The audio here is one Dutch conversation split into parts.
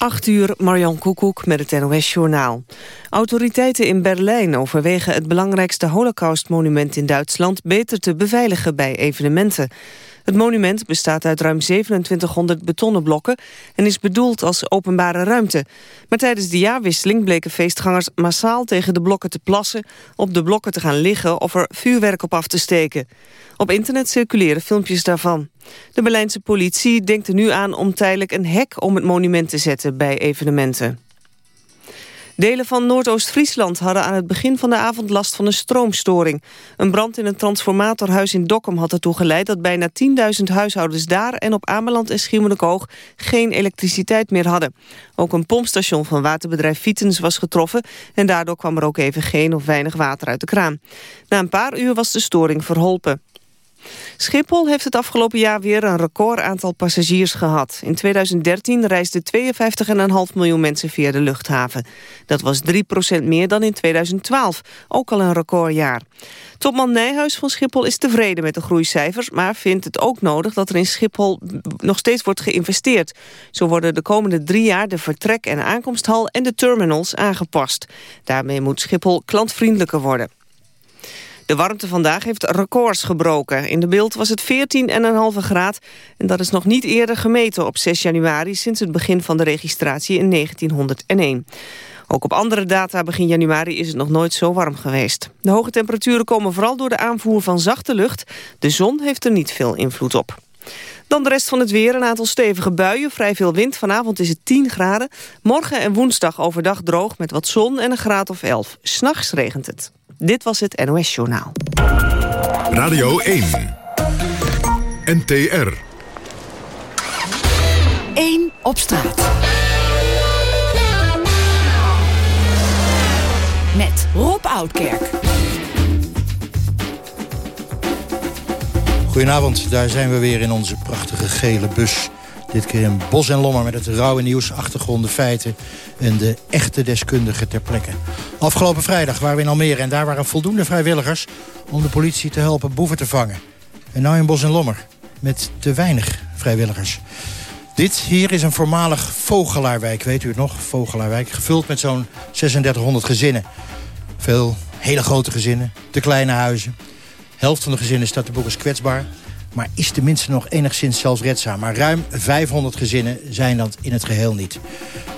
8 uur, Marjan Koekoek met het NOS-journaal. Autoriteiten in Berlijn overwegen het belangrijkste holocaustmonument in Duitsland beter te beveiligen bij evenementen. Het monument bestaat uit ruim 2700 betonnen blokken en is bedoeld als openbare ruimte. Maar tijdens de jaarwisseling bleken feestgangers massaal tegen de blokken te plassen, op de blokken te gaan liggen of er vuurwerk op af te steken. Op internet circuleren filmpjes daarvan. De Berlijnse politie denkt er nu aan om tijdelijk een hek om het monument te zetten bij evenementen. Delen van Noordoost-Friesland hadden aan het begin van de avond last van een stroomstoring. Een brand in een transformatorhuis in Dokkum had ertoe geleid dat bijna 10.000 huishoudens daar en op Ameland en Schiermonnikoog geen elektriciteit meer hadden. Ook een pompstation van waterbedrijf Vitens was getroffen en daardoor kwam er ook even geen of weinig water uit de kraan. Na een paar uur was de storing verholpen. Schiphol heeft het afgelopen jaar weer een record aantal passagiers gehad. In 2013 reisden 52,5 miljoen mensen via de luchthaven. Dat was 3% meer dan in 2012, ook al een recordjaar. Topman Nijhuis van Schiphol is tevreden met de groeicijfers... maar vindt het ook nodig dat er in Schiphol nog steeds wordt geïnvesteerd. Zo worden de komende drie jaar de vertrek- en aankomsthal en de terminals aangepast. Daarmee moet Schiphol klantvriendelijker worden. De warmte vandaag heeft records gebroken. In de beeld was het 14,5 graad en dat is nog niet eerder gemeten op 6 januari... sinds het begin van de registratie in 1901. Ook op andere data begin januari is het nog nooit zo warm geweest. De hoge temperaturen komen vooral door de aanvoer van zachte lucht. De zon heeft er niet veel invloed op. Dan de rest van het weer, een aantal stevige buien, vrij veel wind. Vanavond is het 10 graden. Morgen en woensdag overdag droog met wat zon en een graad of 11. S'nachts regent het. Dit was het NOS Journaal. Radio 1. NTR. 1 op straat. Met Rob Oudkerk. Goedenavond, daar zijn we weer in onze prachtige gele bus. Dit keer in Bos en Lommer met het rauwe nieuws, achtergronden, feiten... en de echte deskundigen ter plekke. Afgelopen vrijdag waren we in Almere en daar waren voldoende vrijwilligers... om de politie te helpen boeven te vangen. En nu in Bos en Lommer met te weinig vrijwilligers. Dit hier is een voormalig vogelaarwijk, weet u het nog? Vogelaarwijk, gevuld met zo'n 3600 gezinnen. Veel hele grote gezinnen, te kleine huizen. helft van de gezinnen staat de boek als kwetsbaar maar is tenminste nog enigszins zelfredzaam. Maar ruim 500 gezinnen zijn dat in het geheel niet.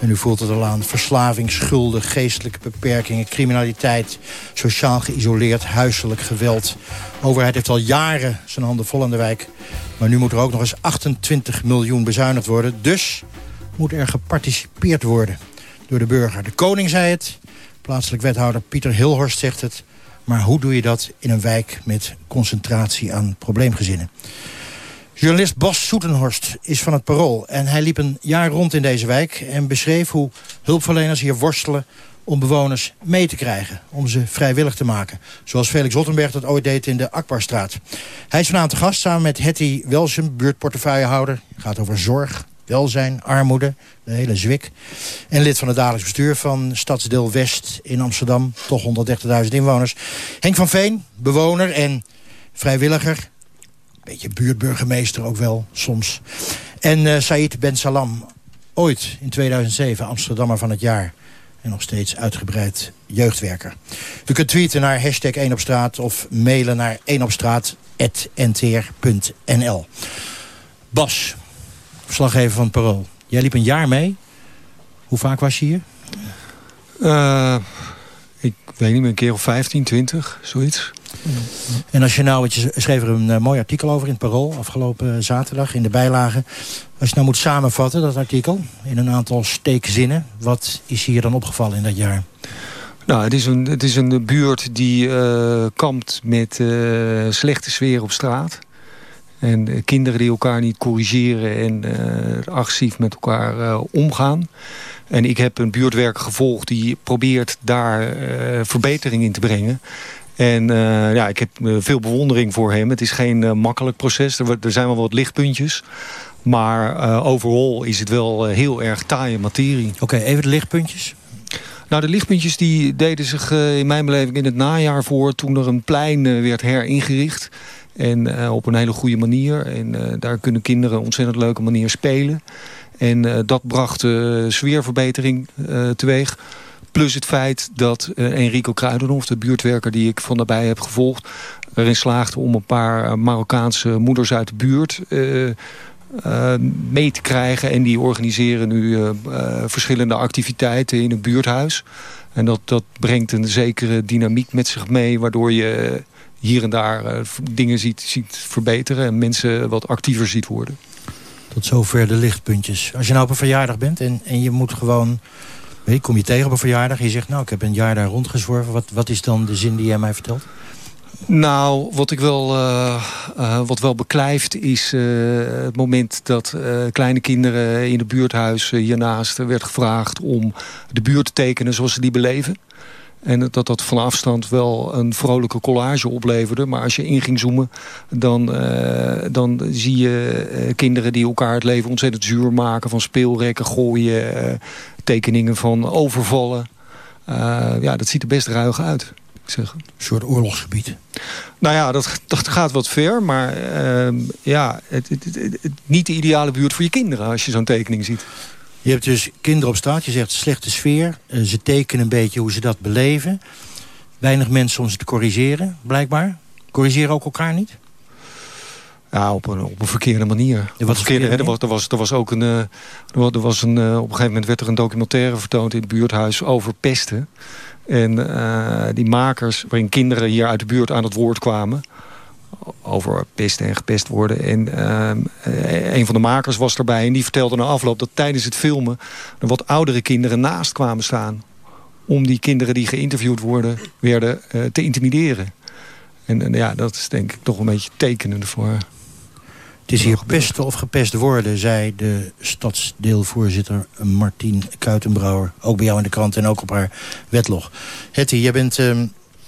En u voelt het al aan verslaving, schulden, geestelijke beperkingen... criminaliteit, sociaal geïsoleerd, huiselijk geweld. De overheid heeft al jaren zijn handen vol aan de wijk. Maar nu moet er ook nog eens 28 miljoen bezuinigd worden. Dus moet er geparticipeerd worden door de burger. De koning zei het, plaatselijk wethouder Pieter Hilhorst zegt het... Maar hoe doe je dat in een wijk met concentratie aan probleemgezinnen? Journalist Bas Soetenhorst is van het Parool. En hij liep een jaar rond in deze wijk en beschreef hoe hulpverleners hier worstelen om bewoners mee te krijgen, om ze vrijwillig te maken. Zoals Felix Rottenberg dat ooit deed in de Akbarstraat. Hij is vanavond te gast samen met Hetty Welsum, buurtportefeuillehouder. Het gaat over zorg, welzijn, armoede, de hele zwik. En lid van het dagelijks bestuur van Stadsdeel West in Amsterdam. Toch 130.000 inwoners. Henk van Veen, bewoner en vrijwilliger. Beetje buurtburgemeester ook wel, soms. En uh, Said Ben Salam, ooit in 2007 Amsterdammer van het jaar. En nog steeds uitgebreid jeugdwerker. U kunt tweeten naar hashtag 1 op straat of mailen naar 1 op straat.ntr.nl. Bas, verslaggever van Parool. Jij liep een jaar mee. Hoe vaak was je hier? Uh, ik weet niet meer, een keer of 15, 20, zoiets. En als je nou, je schreef er een uh, mooi artikel over in het Parool... afgelopen uh, zaterdag in de bijlage. Als je nou moet samenvatten, dat artikel, in een aantal steekzinnen... wat is hier dan opgevallen in dat jaar? Nou, het is een, het is een buurt die kampt met slechte sfeer op straat... En uh, kinderen die elkaar niet corrigeren en uh, agressief met elkaar uh, omgaan. En ik heb een buurtwerker gevolgd die probeert daar verbetering in te brengen. En ja, ik heb veel bewondering voor hem. Het is geen makkelijk proces. Er, er, zijn wel wat lichtpuntjes. Maar overal is het wel heel erg taaie materie. Oké, even de lichtpuntjes. Nou, de lichtpuntjes die deden zich in mijn beleving in het najaar voor... toen er een plein werd heringericht. En uh, op een hele goede manier. En uh, daar kunnen kinderen op ontzettend leuke manier spelen. En dat bracht sfeerverbetering teweeg. Plus het feit dat Enrico Kruidenhof, de buurtwerker die ik van daarbij heb gevolgd... erin slaagde om een paar Marokkaanse moeders uit de buurt... mee te krijgen. En die organiseren nu verschillende activiteiten in een buurthuis. En dat, dat brengt een zekere dynamiek met zich mee... waardoor je hier en daar uh, dingen ziet, ziet verbeteren... en mensen wat actiever ziet worden. Tot zover de lichtpuntjes. Als je nou op een verjaardag bent en, en je moet gewoon... Weet, kom je tegen op een verjaardag en je zegt... nou, ik heb een jaar daar rondgezworven. Wat, wat is dan de zin die jij mij vertelt? Nou, wat ik wel, uh, uh, wat wel beklijft is uh, het moment dat kleine kinderen in het buurthuis hiernaast werd gevraagd om de buurt te tekenen zoals ze die beleven. En dat dat van afstand wel een vrolijke collage opleverde. Maar als je in ging zoomen, dan, dan zie je kinderen die elkaar het leven ontzettend zuur maken. Van speelrekken gooien, tekeningen van overvallen. ja, dat ziet er best ruig uit. Een soort oorlogsgebied. Nou ja, dat, dat gaat wat ver. Maar uh, ja, het, het, het, niet de ideale buurt voor je kinderen als je zo'n tekening ziet. Je hebt dus kinderen op straat. Je zegt slechte sfeer. Uh, ze tekenen een beetje hoe ze dat beleven. Weinig mensen om ze te corrigeren, blijkbaar. Corrigeren ook elkaar niet? Ja, op een, op een verkeerde manier. Ja, wat verkeerde, er, was, er, was, er was ook een... Uh, er was een uh, op een gegeven moment werd er een documentaire vertoond in het buurthuis over pesten. En uh, die makers, waarin kinderen hier uit de buurt aan het woord kwamen... over pesten en gepest worden. En uh, een van de makers was erbij en die vertelde na afloop... dat tijdens het filmen er wat oudere kinderen naast kwamen staan... om die kinderen die geïnterviewd worden, werden uh, te intimideren. En, en, ja, dat is denk ik toch een beetje tekenend voor... Het is hier pesten of gepest worden, zei de stadsdeelvoorzitter Martien Kuitenbrouwer. Ook bij jou in de krant en ook op haar wetlog. Hetty, jij bent, uh,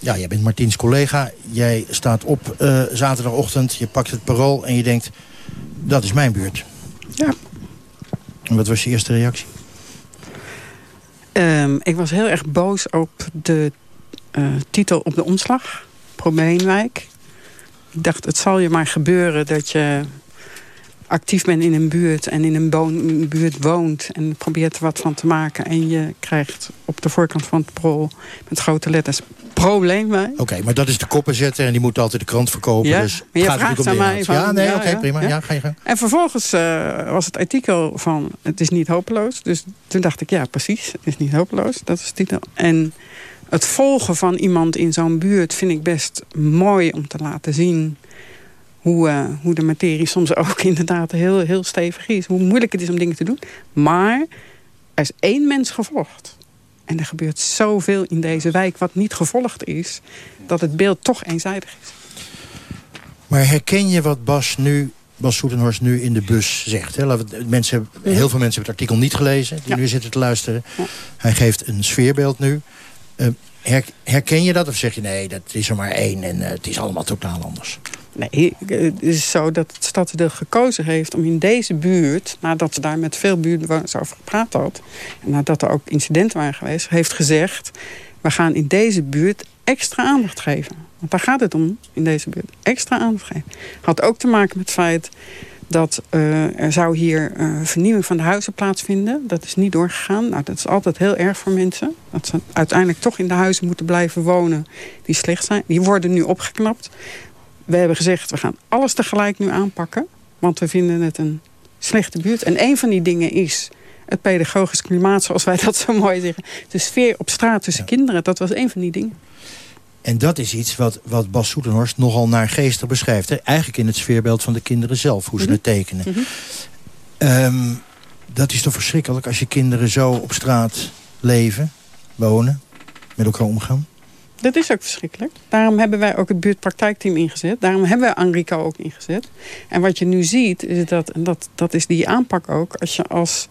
ja, jij bent Martiens collega. Jij staat op uh, zaterdagochtend, je pakt het parool en je denkt... dat is mijn buurt. Ja. En wat was je eerste reactie? Um, ik was heel erg boos op de uh, titel op de omslag. Probleemwijk. Ik dacht, het zal je maar gebeuren dat je actief bent in een buurt en in een, buurt woont... en probeert er wat van te maken... en je krijgt op de voorkant van het pro met grote letters probleem Oké, maar dat is de koppenzetter en die moet altijd de krant verkopen. Ja, dus maar je gaat vraagt aan mij van... Ja, nee, ja, oké, okay, prima. Ja. ga je gang. En vervolgens uh, was het artikel van... het is niet hopeloos. Dus toen dacht ik, ja, precies. Het is niet hopeloos. Dat is de titel. En het volgen van iemand in zo'n buurt vind ik best mooi om te laten zien hoe, uh, hoe de materie soms ook inderdaad heel, heel stevig is. Hoe moeilijk het is om dingen te doen. Maar er is één mens gevolgd. En er gebeurt zoveel in deze wijk wat niet gevolgd is... dat het beeld toch eenzijdig is. Maar herken je wat Bas nu Bas Soetenhorst nu in de bus zegt. Hè? Mensen, heel veel mensen hebben het artikel niet gelezen... die nu zitten te luisteren. Hij geeft een sfeerbeeld nu. Uh, herken je dat of zeg je nee, dat is er maar één... en uh, het is allemaal totaal anders? Nee, het is zo dat het stadsdeel gekozen heeft om in deze buurt... nadat ze daar met veel buurtbewoners over gepraat had... en nadat er ook incidenten waren geweest... heeft gezegd, we gaan in deze buurt extra aandacht geven. Want daar gaat het om, in deze buurt. Extra aandacht geven. Had ook te maken met het feit dat uh, er zou hier uh, vernieuwing van de huizen plaatsvinden. Dat is niet doorgegaan. Nou, dat is altijd heel erg voor mensen. Dat ze uiteindelijk toch in de huizen moeten blijven wonen die slecht zijn. Die worden nu opgeknapt we hebben gezegd, we gaan alles tegelijk nu aanpakken. Want we vinden het een slechte buurt. En een van die dingen is het pedagogisch klimaat, zoals wij dat zo mooi zeggen. De sfeer op straat tussen kinderen, dat was een van die dingen. En dat is iets wat, wat Bas Soetenhorst nogal naar geestig beschrijft. Hè? Eigenlijk in het sfeerbeeld van de kinderen zelf, hoe ze mhm. het tekenen. Mhm. Ehm, dat is toch verschrikkelijk als je kinderen zo op straat leven, wonen, met elkaar omgaan? Dat is ook verschrikkelijk. Daarom hebben wij ook het buurtpraktijkteam ingezet. Daarom hebben we Enrico ook ingezet. En wat je nu ziet, is dat, en dat, dat is die aanpak ook... als je als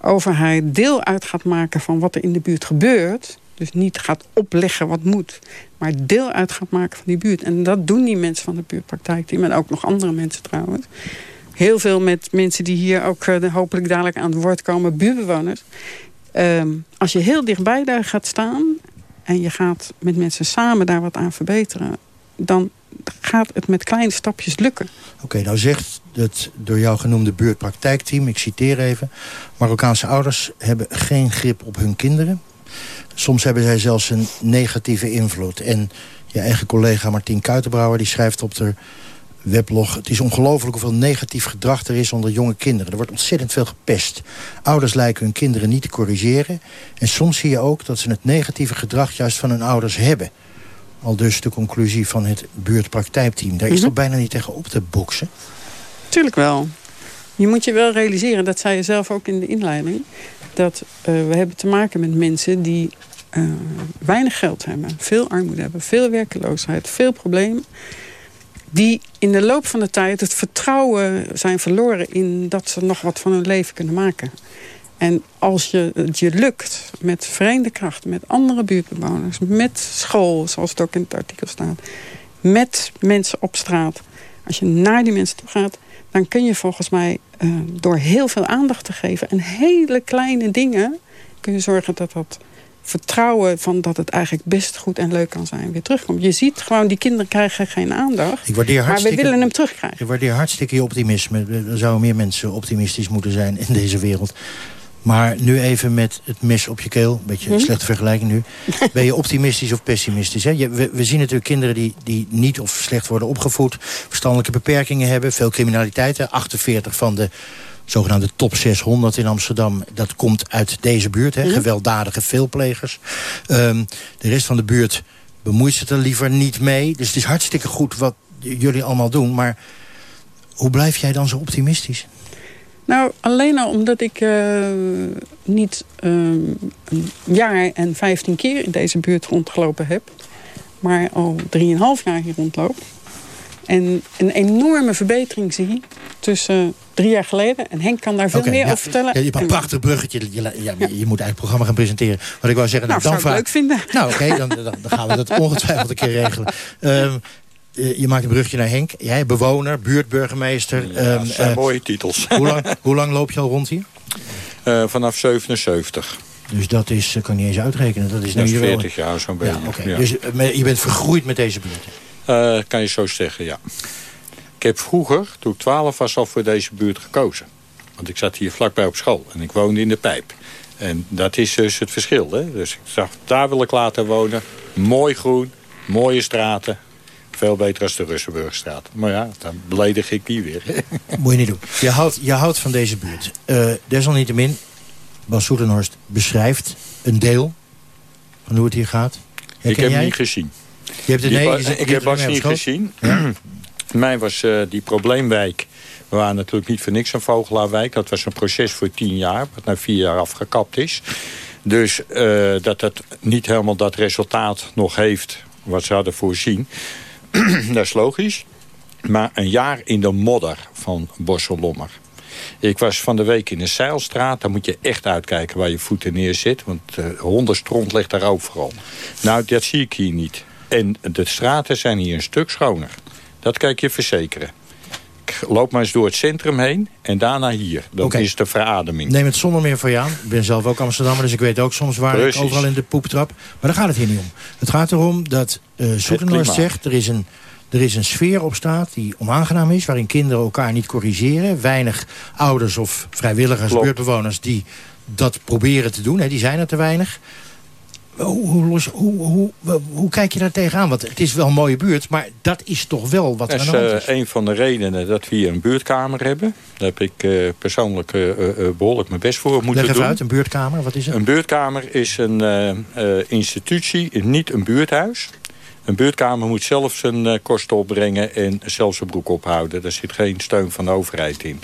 overheid deel uit gaat maken van wat er in de buurt gebeurt... dus niet gaat opleggen wat moet... maar deel uit gaat maken van die buurt. En dat doen die mensen van het buurtpraktijkteam... en ook nog andere mensen trouwens. Heel veel met mensen die hier ook uh, hopelijk dadelijk aan het woord komen... buurtbewoners. Um, als je heel dichtbij daar gaat staan en je gaat met mensen samen daar wat aan verbeteren... dan gaat het met kleine stapjes lukken. Oké, nou zegt het door jou genoemde buurtpraktijkteam. Ik citeer even. Marokkaanse ouders hebben geen grip op hun kinderen. Soms hebben zij zelfs een negatieve invloed. En je eigen collega Martien Kuitenbrouwer die schrijft op de weblog... het is ongelooflijk hoeveel negatief gedrag er is onder jonge kinderen. Er wordt ontzettend veel gepest. Ouders lijken hun kinderen niet te corrigeren. En soms zie je ook dat ze het negatieve gedrag juist van hun ouders hebben. Al dus de conclusie van het buurtpraktijkteam. Daar is mm toch bijna niet tegen op te boksen? Tuurlijk wel. Je moet je wel realiseren, dat zei je zelf ook in de inleiding... dat uh, we hebben te maken met mensen die uh, weinig geld hebben... veel armoede hebben, veel werkeloosheid, veel problemen... die in de loop van de tijd het vertrouwen zijn verloren... in dat ze nog wat van hun leven kunnen maken. En als je, het je lukt met vreemde krachten, met andere buurtbewoners... met school, zoals het ook in het artikel staat... met mensen op straat... als je naar die mensen toe gaat dan kun je volgens mij uh, door heel veel aandacht te geven... en hele kleine dingen kun je zorgen dat dat vertrouwen... van dat het eigenlijk best goed en leuk kan zijn weer terugkomt. Je ziet gewoon, die kinderen krijgen geen aandacht. Ik waardeer maar we willen hem terugkrijgen. Ik waardeer hartstikke je optimisme. Er zouden meer mensen optimistisch moeten zijn in deze wereld. Maar nu even met het mes op je keel. Een beetje een hm? slechte vergelijking nu. Ben je optimistisch of pessimistisch? Hè? we, we, zien natuurlijk kinderen die, die niet of slecht worden opgevoed. Verstandelijke beperkingen hebben. Veel criminaliteiten. 48 van de zogenaamde top 600 in Amsterdam. Dat komt uit deze buurt. Hè? Hm? Gewelddadige veelplegers. Um, de rest van de buurt bemoeit zich er liever niet mee. Dus het is hartstikke goed wat jullie allemaal doen. Maar hoe blijf jij dan zo optimistisch? Nou, alleen al omdat ik uh, niet um, een jaar en 15 keer in deze buurt rondgelopen heb. Maar al 3,5 jaar hier rondloop. En een enorme verbetering zie tussen drie jaar geleden. En Henk kan daar veel meer over vertellen. Ja, je hebt een prachtig bruggetje. Je, ja, je, moet eigenlijk het programma gaan presenteren. Wat ik wou zeggen... Nou, dan zou ik leuk vinden. Nou, oké, dan, dan, gaan we dat ongetwijfeld een keer regelen. Um, eh, je maakt een brugje naar Henk. Jij, bewoner, buurtburgemeester. Ja, um, zijn uh, mooie titels. Hoe lang, hoe lang loop je al rond hier? Uh, vanaf 77. Dus dat is, kan niet eens uitrekenen. Dat is, dat is 40 jaar zo'n beetje. Ja, okay. ja. Dus je bent vergroeid met deze buurt? Uh, kan je zo zeggen, ja. Ik heb vroeger, toen ik 12 was, al voor deze buurt gekozen. Want ik zat hier vlakbij op school en ik woonde in de pijp. En dat is dus het verschil. Hè? Dus ik zag, daar wil ik laten wonen. Mooi groen, mooie straten, veel beter als de Russenburgstraat. Maar ja, dan beledig ik die weer. Moet je niet doen. Je houdt, je houdt van deze buurt. Uh, desalniettemin, Bas Soetenhorst beschrijft een deel van hoe het hier gaat. Herken ik heb hem niet gezien. Je hebt het, nee, je, ik heb Bas niet gezien. Ja. Mij was uh, die probleemwijk... We waren natuurlijk niet voor niks een Vogelaarwijk. Dat was een proces voor tien jaar, wat na vier jaar afgekapt is. Dus uh, dat het niet helemaal dat resultaat nog heeft wat ze hadden voorzien. dat is logisch. Maar een jaar in de modder van Borselommer. Ik was van de week in de Zeilstraat. Daar moet je echt uitkijken waar je voeten neerzit. Want uh, hondenstront ligt daar overal. Nou, dat zie ik hier niet. En de straten zijn hier een stuk schoner. Dat kan ik je verzekeren. Ik loop maar eens door het centrum heen en daarna hier. Dat okay. is de verademing. Neem het zonder meer voor je aan. Ik ben zelf ook Amsterdammer, dus ik weet ook soms waar Precies. ik overal in de poep trap. Maar daar gaat het hier niet om. Het gaat erom dat uh, Soetenhorst zegt... Er is, een, er is een sfeer op straat die onaangenaam is... waarin kinderen elkaar niet corrigeren. Weinig ouders of vrijwilligers, Klopt. buurtbewoners... die dat proberen te doen. Hè, die zijn er te weinig. Hoe, hoe, hoe, hoe, kijk je daar tegenaan? Want het is wel een mooie buurt, maar dat is toch wel wat er aan de hand is. Uh, een van de redenen dat we hier een buurtkamer hebben. Daar heb ik uh, persoonlijk uh, behoorlijk mijn best voor moeten Leg even doen. uit, een buurtkamer, wat is het? Een buurtkamer is een institutie, niet een buurthuis. Een buurtkamer moet zelf zijn kosten opbrengen en zelf zijn broek ophouden. Daar zit geen steun van de overheid in.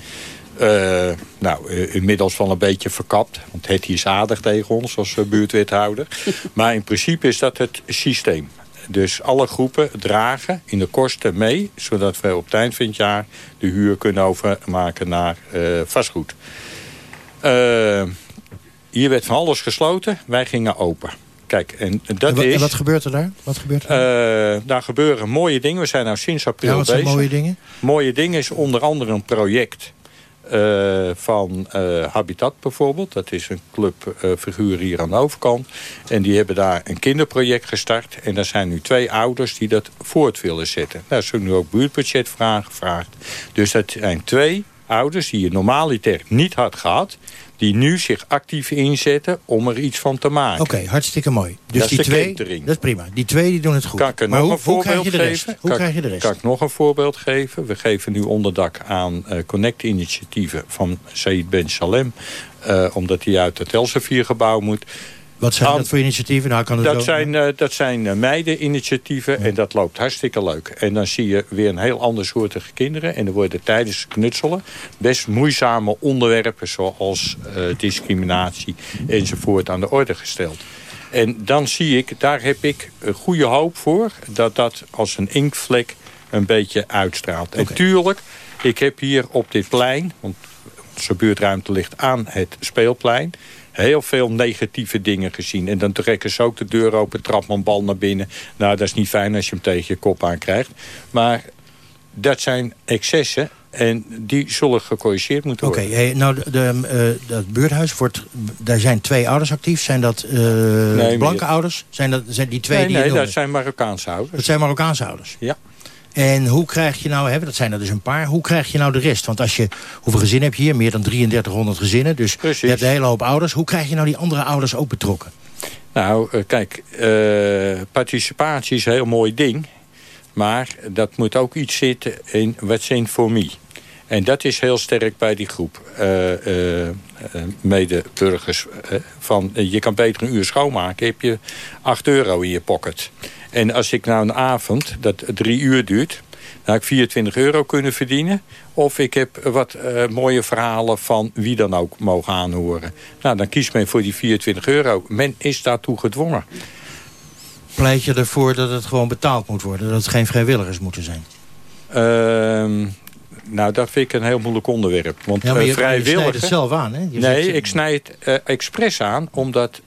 Uh, nou, uh, inmiddels wel een beetje verkapt. Want het is aardig tegen ons als uh, buurtwethouder. maar in principe is dat het systeem. Dus alle groepen dragen in de kosten mee... zodat we op het eind van het jaar de huur kunnen overmaken naar vastgoed. hier werd van alles gesloten. Wij gingen open. Kijk, en dat en is... En wat gebeurt er daar? Wat gebeurt er? daar gebeuren mooie dingen. We zijn nu sinds april ja, wat bezig. mooie dingen? Mooie dingen is onder andere een project eh, van uh, Habitat bijvoorbeeld. Dat is een clubfiguur hier aan de overkant. En die hebben daar een kinderproject gestart. En daar zijn nu twee ouders die dat voort willen zetten. Daar is nu ook buurtbudget voor aangevraagd. Dus dat zijn twee ouders die je normaliter niet had gehad die nu zich actief inzetten om er iets van te maken. Oké, hartstikke mooi. Dus die twee, dat is prima. Die twee die doen het goed. Kan ik maar nog hoe, een voorbeeld geven? Hoe kan, krijg je de rest? Kan ik nog een voorbeeld geven? We geven nu onderdak aan uh, Connect-initiatieven van Said Ben Salem. Uh, omdat hij uit het Elsevier-gebouw moet. Wat zijn dat voor initiatieven? Nou, kan het dat, wel... zijn, uh, dat zijn uh, meideninitiatieven ja. en dat loopt hartstikke leuk. En dan zie je weer een heel ander soortige kinderen. En er worden tijdens knutselen best moeizame onderwerpen... zoals uh, discriminatie enzovoort aan de orde gesteld. En dan zie ik, daar heb ik een goede hoop voor... dat dat als een inktvlek een beetje uitstraalt. Okay. En tuurlijk, ik heb hier op dit plein... want onze buurtruimte ligt aan het speelplein heel veel negatieve dingen gezien. En dan trekken ze ook de deur open, trap een bal naar binnen. Nou, dat is niet fijn als je hem tegen je kop aankrijgt. Maar dat zijn excessen en die zullen gecorrigeerd moeten worden. Oké, okay, nou, de, de, uh, dat buurthuis, wordt, daar zijn twee ouders actief. Zijn dat uh, nee, blanke ouders? Zijn dat zijn die twee nee, die Nee, dat zijn Marokkaanse ouders. Dat zijn Marokkaanse ouders? Ja. En hoe krijg je nou, hè, dat zijn er dus een paar, hoe krijg je nou de rest? Want als je, hoeveel gezinnen heb je hier? Meer dan 3300 gezinnen. Dus Precies. je hebt een hele hoop ouders. Hoe krijg je nou die andere ouders ook betrokken? Nou, uh, kijk, uh, participatie is een heel mooi ding. Maar dat moet ook iets zitten in wat in voor me. En dat is heel sterk bij die groep uh, medeburgers. van, je kan beter een uur schoonmaken, heb je 8 euro in je pocket. En als ik nou een avond, dat drie uur duurt... dan heb ik 24 euro kunnen verdienen. Of ik heb wat uh, mooie verhalen van wie dan ook mogen aanhoren. Nou, dan kiest men voor die 24 euro. Men is daartoe gedwongen. Pleit je ervoor dat het gewoon betaald moet worden? Dat het geen vrijwilligers moeten zijn? Uh, nou, dat vind ik een heel moeilijk onderwerp. Want ja, maar je, vrijwilliger... je snijdt het zelf aan, hè? Je nee, zegt, ik snij het uh, expres aan. Omdat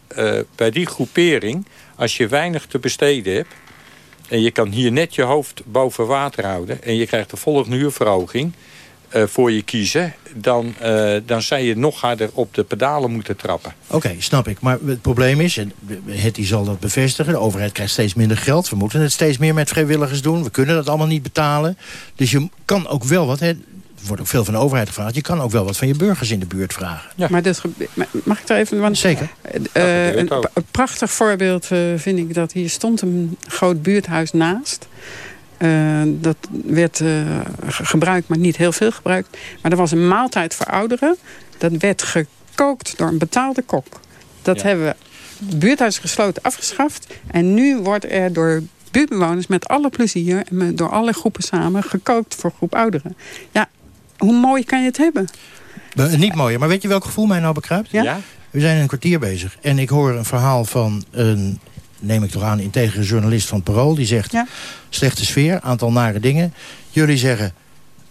bij die groepering, als je weinig te besteden hebt... en je kan hier net je hoofd boven water houden... en je krijgt de volgende huurverhoging uh, voor je kiezen... Dan, uh, dan zou je nog harder op de pedalen moeten trappen. Oké, snap ik. Maar het probleem is, en Hetty zal dat bevestigen... de overheid krijgt steeds minder geld. We moeten het steeds meer met vrijwilligers doen. We kunnen dat allemaal niet betalen. Dus je kan ook wel wat... Hè, wordt ook veel van de overheid gevraagd. Je kan ook wel wat van je burgers in de buurt vragen. Ja. Maar dat, mag ik daar even... Want, Zeker. Uh, een, een prachtig voorbeeld uh, vind ik dat hier stond een groot buurthuis naast... Uh, dat werd uh, gebruikt, maar niet heel veel gebruikt. Maar er was een maaltijd voor ouderen. Dat werd gekookt door een betaalde kok. Dat ja. hebben we buurthuis gesloten afgeschaft. En nu wordt er door buurtbewoners met alle plezier... en door alle groepen samen gekookt voor groep ouderen. Ja, hoe mooi kan je het hebben? Uh, niet mooi, maar weet je welk gevoel mij nou bekruipt? Ja? ja? We zijn een kwartier bezig. En ik hoor een verhaal van een neem ik toch aan, integere journalist van Parool. Die zegt, ja. slechte sfeer, aantal nare dingen. Jullie zeggen,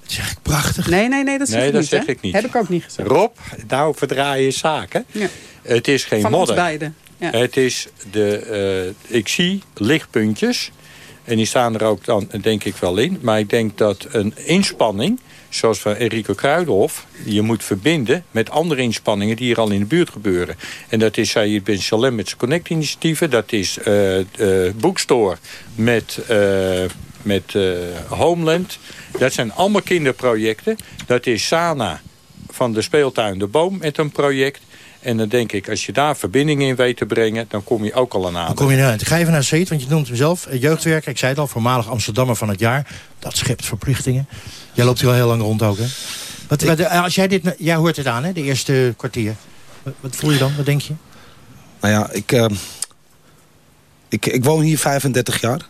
dat zeg ik prachtig. Nee, nee, nee, dat zeg, nee, ik, dat niet, zeg ik niet. Heb ik ook niet gezegd. Rob, nou verdraai je zaken. Ja. Het is geen van modder. Ons beiden. Ja. Het is de, uh, ik zie lichtpuntjes. En die staan er ook dan, denk ik, wel in. Maar ik denk dat een inspanning zoals van Enrico Kruidhof... je moet verbinden met andere inspanningen die hier al in de buurt gebeuren. En dat is Saïd Ben Salem met zijn Connect-initiatieven. Dat is uh, uh, Bookstore met, uh, met Homeland. Dat zijn allemaal kinderprojecten. Dat is Sana van de speeltuin De Boom met een project... En dan denk ik, als je daar verbinding in weet te brengen... dan kom je ook al aan aan. Dan kom je eruit. Ik ga even naar Said, want je noemt hem zelf. Jeugdwerker, ik zei het al, voormalig Amsterdammer van het jaar. Dat schept verplichtingen. Jij loopt hier al heel lang rond ook, hè? Wat, wat, als jij, dit, jij hoort het aan, hè? De eerste kwartier. Wat, wat voel je dan? Wat denk je? Nou ja, ik, uh, ik, ik woon hier 35 jaar.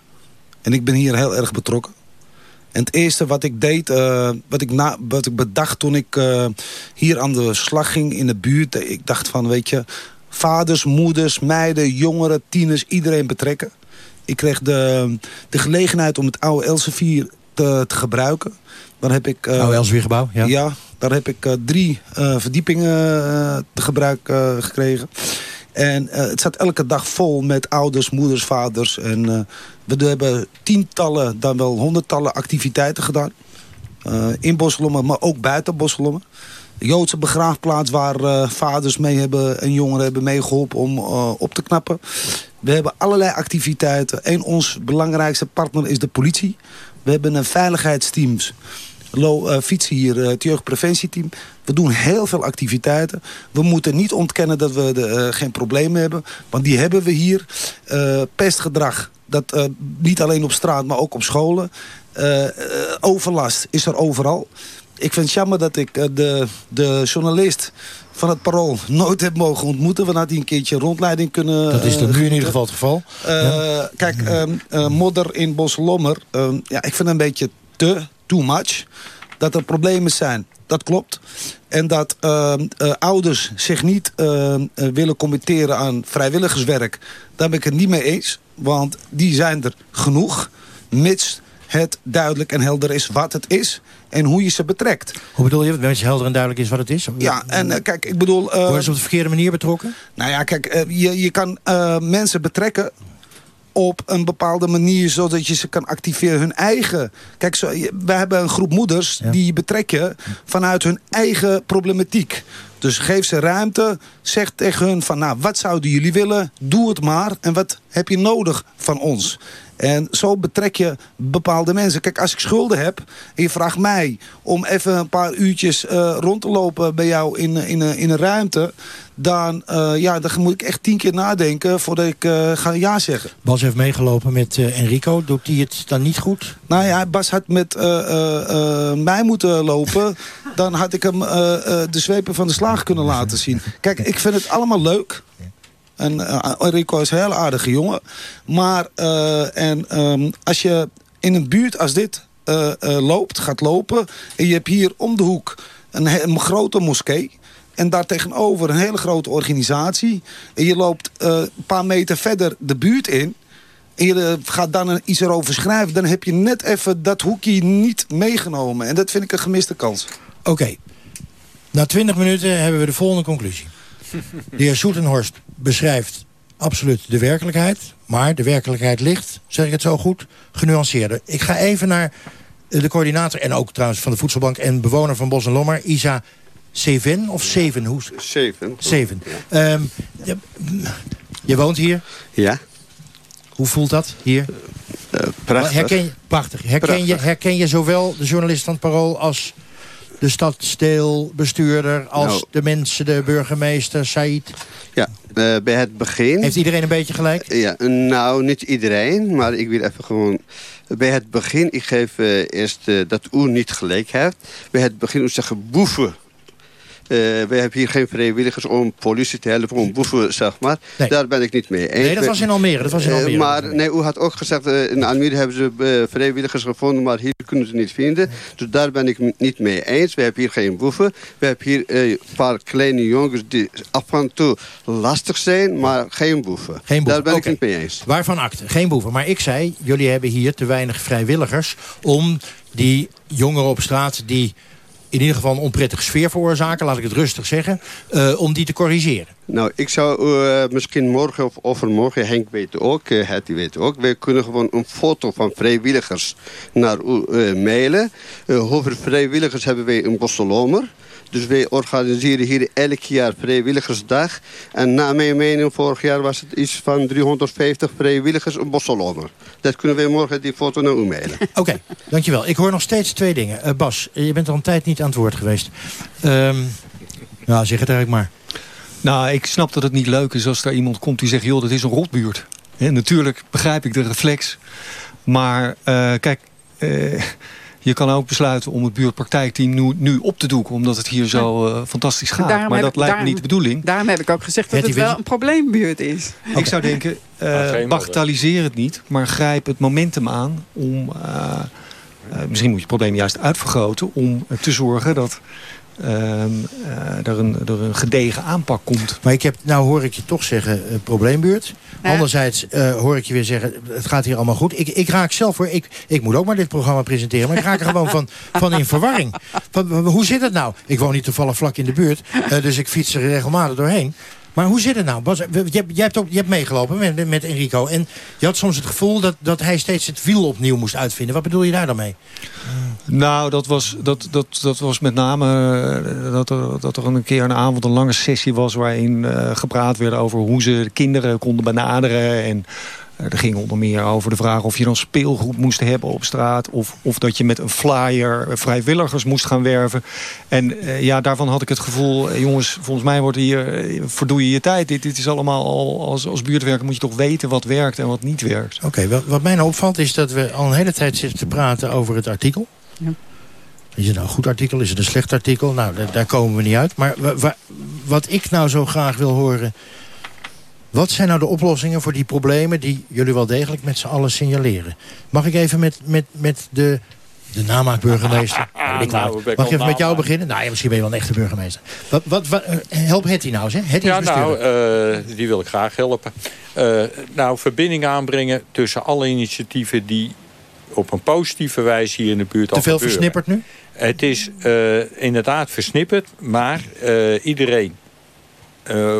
En ik ben hier heel erg betrokken. En het eerste wat ik deed, uh, wat, ik na, wat ik bedacht toen ik uh, hier aan de slag ging in de buurt. Ik dacht van, weet je, vaders, moeders, meiden, jongeren, tieners, iedereen betrekken. Ik kreeg de, de gelegenheid om het oude Elsevier te, te gebruiken. Dan heb ik... Uh, oude Elseviergebouw, ja. Ja, daar heb ik drie verdiepingen te gebruik gekregen. En het staat elke dag vol met ouders, moeders, vaders. En we hebben tientallen, dan wel honderdtallen activiteiten gedaan. in Boslommen, maar ook buiten Boslommen. Joodse begraafplaats waar vaders mee hebben en jongeren hebben meegeholpen om op te knappen. We hebben allerlei activiteiten. En ons belangrijkste partner is de politie. We hebben een veiligheidsteams. Lo, uh, fietsen hier, het jeugdpreventieteam. We doen heel veel activiteiten. We moeten niet ontkennen dat we de, geen problemen hebben. Want die hebben we hier. pestgedrag, dat, niet alleen op straat, maar ook op scholen. overlast is er overal ik vind het jammer dat ik eh, de, de journalist van het Parool nooit heb mogen ontmoeten. We hadden een keertje rondleiding kunnen... Dat is dan nu in ieder geval het geval. Uh, Kijk, uh, modder in Boslommer. Ehm, ja, ik vind het een beetje te, too much. Dat er problemen zijn, dat klopt. En dat ehm, ouders zich niet willen committeren aan vrijwilligerswerk... daar ben ik het niet mee eens. Want die zijn er genoeg, mits het duidelijk en helder is wat het is en hoe je ze betrekt. Hoe bedoel je? Dat helder en duidelijk is wat het is? Ja, en uh, kijk, ik bedoel... Uh, Worden ze op de verkeerde manier betrokken? Nou ja, kijk, uh, je, je kan mensen betrekken op een bepaalde manier... zodat je ze kan activeren hun eigen... Kijk, zo, we hebben een groep moeders ja. die betrekken vanuit hun eigen problematiek. Dus geef ze ruimte, zeg tegen hun van... nou, wat zouden jullie willen? Doe het maar. En wat heb je nodig van ons? En zo betrek je bepaalde mensen. Kijk, als ik schulden heb en je vraagt mij om even een paar uurtjes uh, rond te lopen bij jou in, in, in een ruimte... Dan, uh, ja, dan moet ik echt tien keer nadenken voordat ik uh, ga ja zeggen. Bas heeft meegelopen met Enrico. Doet hij het dan niet goed? Nou ja, Bas had met mij moeten lopen. dan had ik hem de zwepen van de slaag kunnen laten zien. Kijk, ik vind het allemaal leuk. En uh, Enrico is een heel aardige jongen. Maar uh, en, um, als je in een buurt als dit uh, loopt, gaat lopen... en je hebt hier om de hoek een, een grote moskee... en daar tegenover een hele grote organisatie... en je loopt een paar meter verder de buurt in... en je gaat dan iets erover schrijven... dan heb je net even dat hoekje niet meegenomen. En dat vind ik een gemiste kans. Oké. Na 20 minuten hebben we de volgende conclusie. De heer Soetenhorst beschrijft absoluut de werkelijkheid. Maar de werkelijkheid ligt, zeg ik het zo goed, genuanceerder. Ik ga even naar de coördinator en ook trouwens van de Voedselbank... en bewoner van Bos en Lommer, Isa Seven of Zeven? Hoe? Zeven. Zeven. Um, je, je, woont hier? Ja. Hoe voelt dat hier? Uh, prachtig. Herken je, prachtig. Herken, prachtig. Je, herken je zowel de journalist van het Parool als de stadsdeelbestuurder... als nou, de mensen, de burgemeester, Said? Ja, uh, bij het begin... Heeft iedereen een beetje gelijk? Ja, nou, niet iedereen, maar ik wil even gewoon... Bij het begin, ik geef uh, eerst uh, dat u niet gelijk hebt. Bij het begin, u zeggen boeven we hebben hier geen vrijwilligers om politie te helpen, om boeven, zeg maar. Nee. Daar ben ik niet mee eens. Nee, dat was in Almere. Dat was in eh, Almere. Maar nee, u had ook gezegd, in Almere hebben ze vrijwilligers gevonden, maar hier kunnen ze niet vinden. Dus daar ben ik niet mee eens. We hebben hier geen boeven. We hebben hier een paar kleine jongens die af en toe lastig zijn, maar geen boeven. Geen boeven. Daar ben okay. ik niet mee eens. Waarvan akte? Geen boeven. Maar ik zei, jullie hebben hier te weinig vrijwilligers om die jongeren op straat die in ieder geval een onprettige sfeer veroorzaken, laat ik het rustig zeggen, uh, om die te corrigeren? Nou, ik zou uh, misschien morgen of overmorgen, Henk weet ook, uh, het weet ook, wij kunnen gewoon een foto van vrijwilligers naar u mailen. hoeveel vrijwilligers hebben wij in Bosselomer? Dus wij organiseren hier elk jaar vrijwilligersdag. En na mijn mening, vorig jaar was het iets van 350 vrijwilligers op Bosselomer. Dat kunnen wij morgen die foto naar u mailen. Oké, okay, dankjewel. Ik hoor nog steeds twee dingen. Uh, Bas, je bent al een tijd niet aan het woord geweest. Um, nou, zeg het eigenlijk maar. Nou, ik snap dat het niet leuk is als er iemand komt die zegt... joh, dat is een rotbuurt. Natuurlijk begrijp ik de reflex. Maar uh, kijk... Uh, je kan ook besluiten om het buurtpraktijkteam nu, nu op te doeken... omdat het hier zo uh, fantastisch gaat. Daarom maar dat ik, lijkt daarom, me niet de bedoeling. Daarom heb ik ook gezegd dat het, het wel een probleembuurt is. Ik zou denken, uh, bagatelliseer het niet... maar grijp het momentum aan om... Uh, misschien moet je het probleem juist uitvergroten... om te zorgen dat uh, uh, er, een, er een gedegen aanpak komt. Maar ik heb, nou hoor ik je toch zeggen, uh, probleembuurt. Ja. Anderzijds hoor ik je weer zeggen, het gaat hier allemaal goed. Ik, ik raak zelf voor, ik, ik moet ook maar dit programma presenteren... maar ik raak er gewoon van, van in verwarring. Van, hoe zit het nou? Ik woon niet toevallig vlak in de buurt, dus ik fiets er regelmatig doorheen. Maar hoe zit het nou? Bas, je, jij hebt ook, je hebt meegelopen met, met Enrico. En je had soms het gevoel dat, dat hij steeds het wiel opnieuw moest uitvinden. Wat bedoel je daar dan mee? Nou, dat was, dat, dat, dat was met name uh, dat, er, dat er een keer een avond een lange sessie was... waarin uh, gepraat werd over hoe ze kinderen konden benaderen... en eh, er ging onder meer over de vraag of je dan speelgoed moest hebben op straat... of, of dat je met een flyer vrijwilligers moest gaan werven. En ja, daarvan had ik het gevoel... Eh, jongens, volgens mij wordt hier, verdoe je je tijd. Dit, dit is allemaal al, als, als buurtwerker moet je toch weten wat werkt en wat niet werkt. Oké, wat, wat mij nou opvalt is dat we al een hele tijd zitten te praten over het artikel. Ja. Is het nou een goed artikel? Is het een slecht artikel? Nou, daar, komen we niet uit. Maar wat ik nou zo graag wil horen wat zijn nou de oplossingen voor die problemen... die jullie wel degelijk met z'n allen signaleren? Mag ik even met, met, met de, de namaakburgemeester... Ah, nou, Mag ik even met jou beginnen? Nou, ja, misschien ben je wel een echte burgemeester. Wat, wat, wat, eh, help Hetty nou eens, hè? Hetty ja, nou, uh, die wil ik graag helpen. Uh, nou, verbinding aanbrengen tussen alle initiatieven... die op een positieve wijze hier in de buurt Te veel versnipperd nu? Het is uh, inderdaad versnipperd, maar iedereen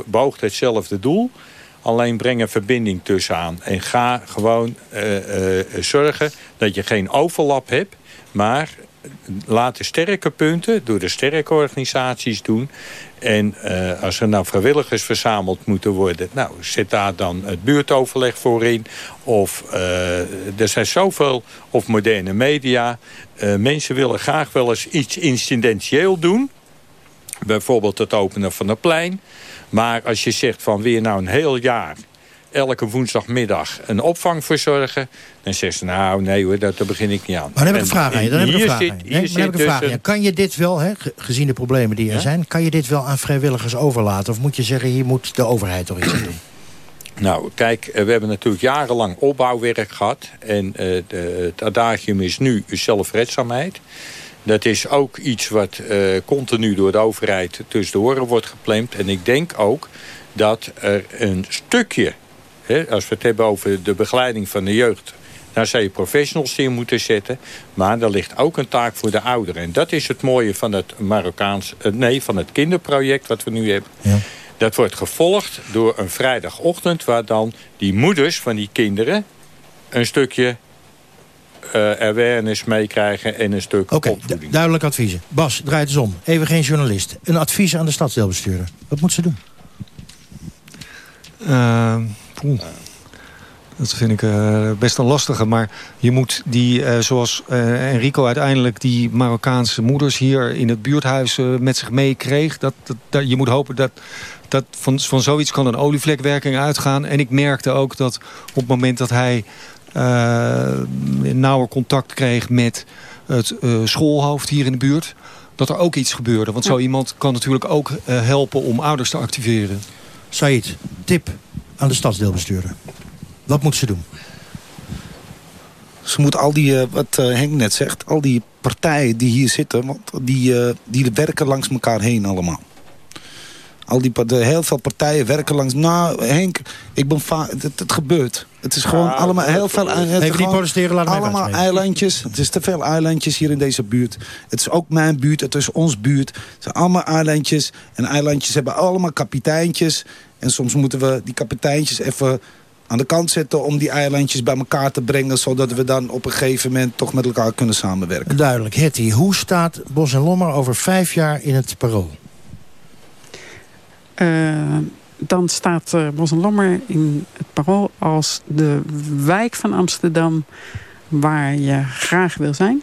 boogt hetzelfde doel... Alleen breng een verbinding tussen aan. En ga gewoon uh, uh, zorgen dat je geen overlap hebt. Maar laat de sterke punten door de sterke organisaties doen. En uh, als er nou vrijwilligers verzameld moeten worden... nou, zet daar dan het buurtoverleg voor in. Of er zijn zoveel, of moderne media. mensen willen graag wel eens iets incidentieel doen. Bijvoorbeeld het openen van een plein. Maar als je zegt van weer nou een heel jaar elke woensdagmiddag een opvang verzorgen... dan zegt ze, nou nee hoor, daar, begin ik niet aan. Maar dan heb ik een vraag aan je. Dan heb ik een vraag, zit, nee, heb ik een vraag aan je. Kan je dit wel, hè, gezien de problemen die er zijn... kan je dit wel aan vrijwilligers overlaten? Of moet je zeggen, hier moet de overheid toch iets aan doen? Nou, kijk, eh, we hebben natuurlijk jarenlang opbouwwerk gehad. En uh, de, het adagium is nu zelfredzaamheid. Dat is ook iets wat uh, continu door de overheid tussen de oren wordt geplemd. En ik denk ook dat er een stukje, hè, als we het hebben over de begeleiding van de jeugd... daar zou je professionals in moeten zetten. Maar er ligt ook een taak voor de ouderen. En dat is het mooie van het Marokkaans, uh, nee, van het kinderproject wat we nu hebben. Ja. Dat wordt gevolgd door een vrijdagochtend... waar dan die moeders van die kinderen een stukje uh, awareness meekrijgen en een stuk Oké, duidelijk adviezen. Bas, draait eens om. Even geen journalist. Een advies aan de stadsdeelbestuurder. Wat moet ze doen? Uh, dat vind ik uh, best een lastige. Maar je moet die, uh, zoals uh, Enrico uiteindelijk die Marokkaanse moeders hier in het buurthuis met zich meekreeg. Dat, dat, dat, je moet hopen dat, dat van, van zoiets kan een olievlekwerking uitgaan. En ik merkte ook dat op het moment dat hij nauwer contact kreeg met het schoolhoofd hier in de buurt. Dat er ook iets gebeurde. Want zo iemand kan natuurlijk ook helpen om ouders te activeren. Said, tip aan de stadsdeelbestuurder. Wat moet ze doen? Ze moet al die, wat Henk net zegt, al die partijen die hier zitten... Want die, die werken langs elkaar heen allemaal. Al die, de, heel veel partijen werken langs... Nou, Henk, ik ben het, het gebeurt. Het is gewoon allemaal heel veel... Het Even niet protesteren, laat Allemaal eilandjes. Het is te veel eilandjes hier in deze buurt. Het is ook mijn buurt, het is ons buurt. Het zijn allemaal eilandjes. En eilandjes hebben allemaal kapiteintjes. En soms moeten we die kapiteintjes even aan de kant zetten... om die eilandjes bij elkaar te brengen... zodat we dan op een gegeven moment toch met elkaar kunnen samenwerken. Duidelijk. Hetty, hoe staat Bos en Lommer over vijf jaar in het parool? Uh, dan staat uh, Bos en Lommer in het parool als de wijk van Amsterdam... waar je graag wil zijn.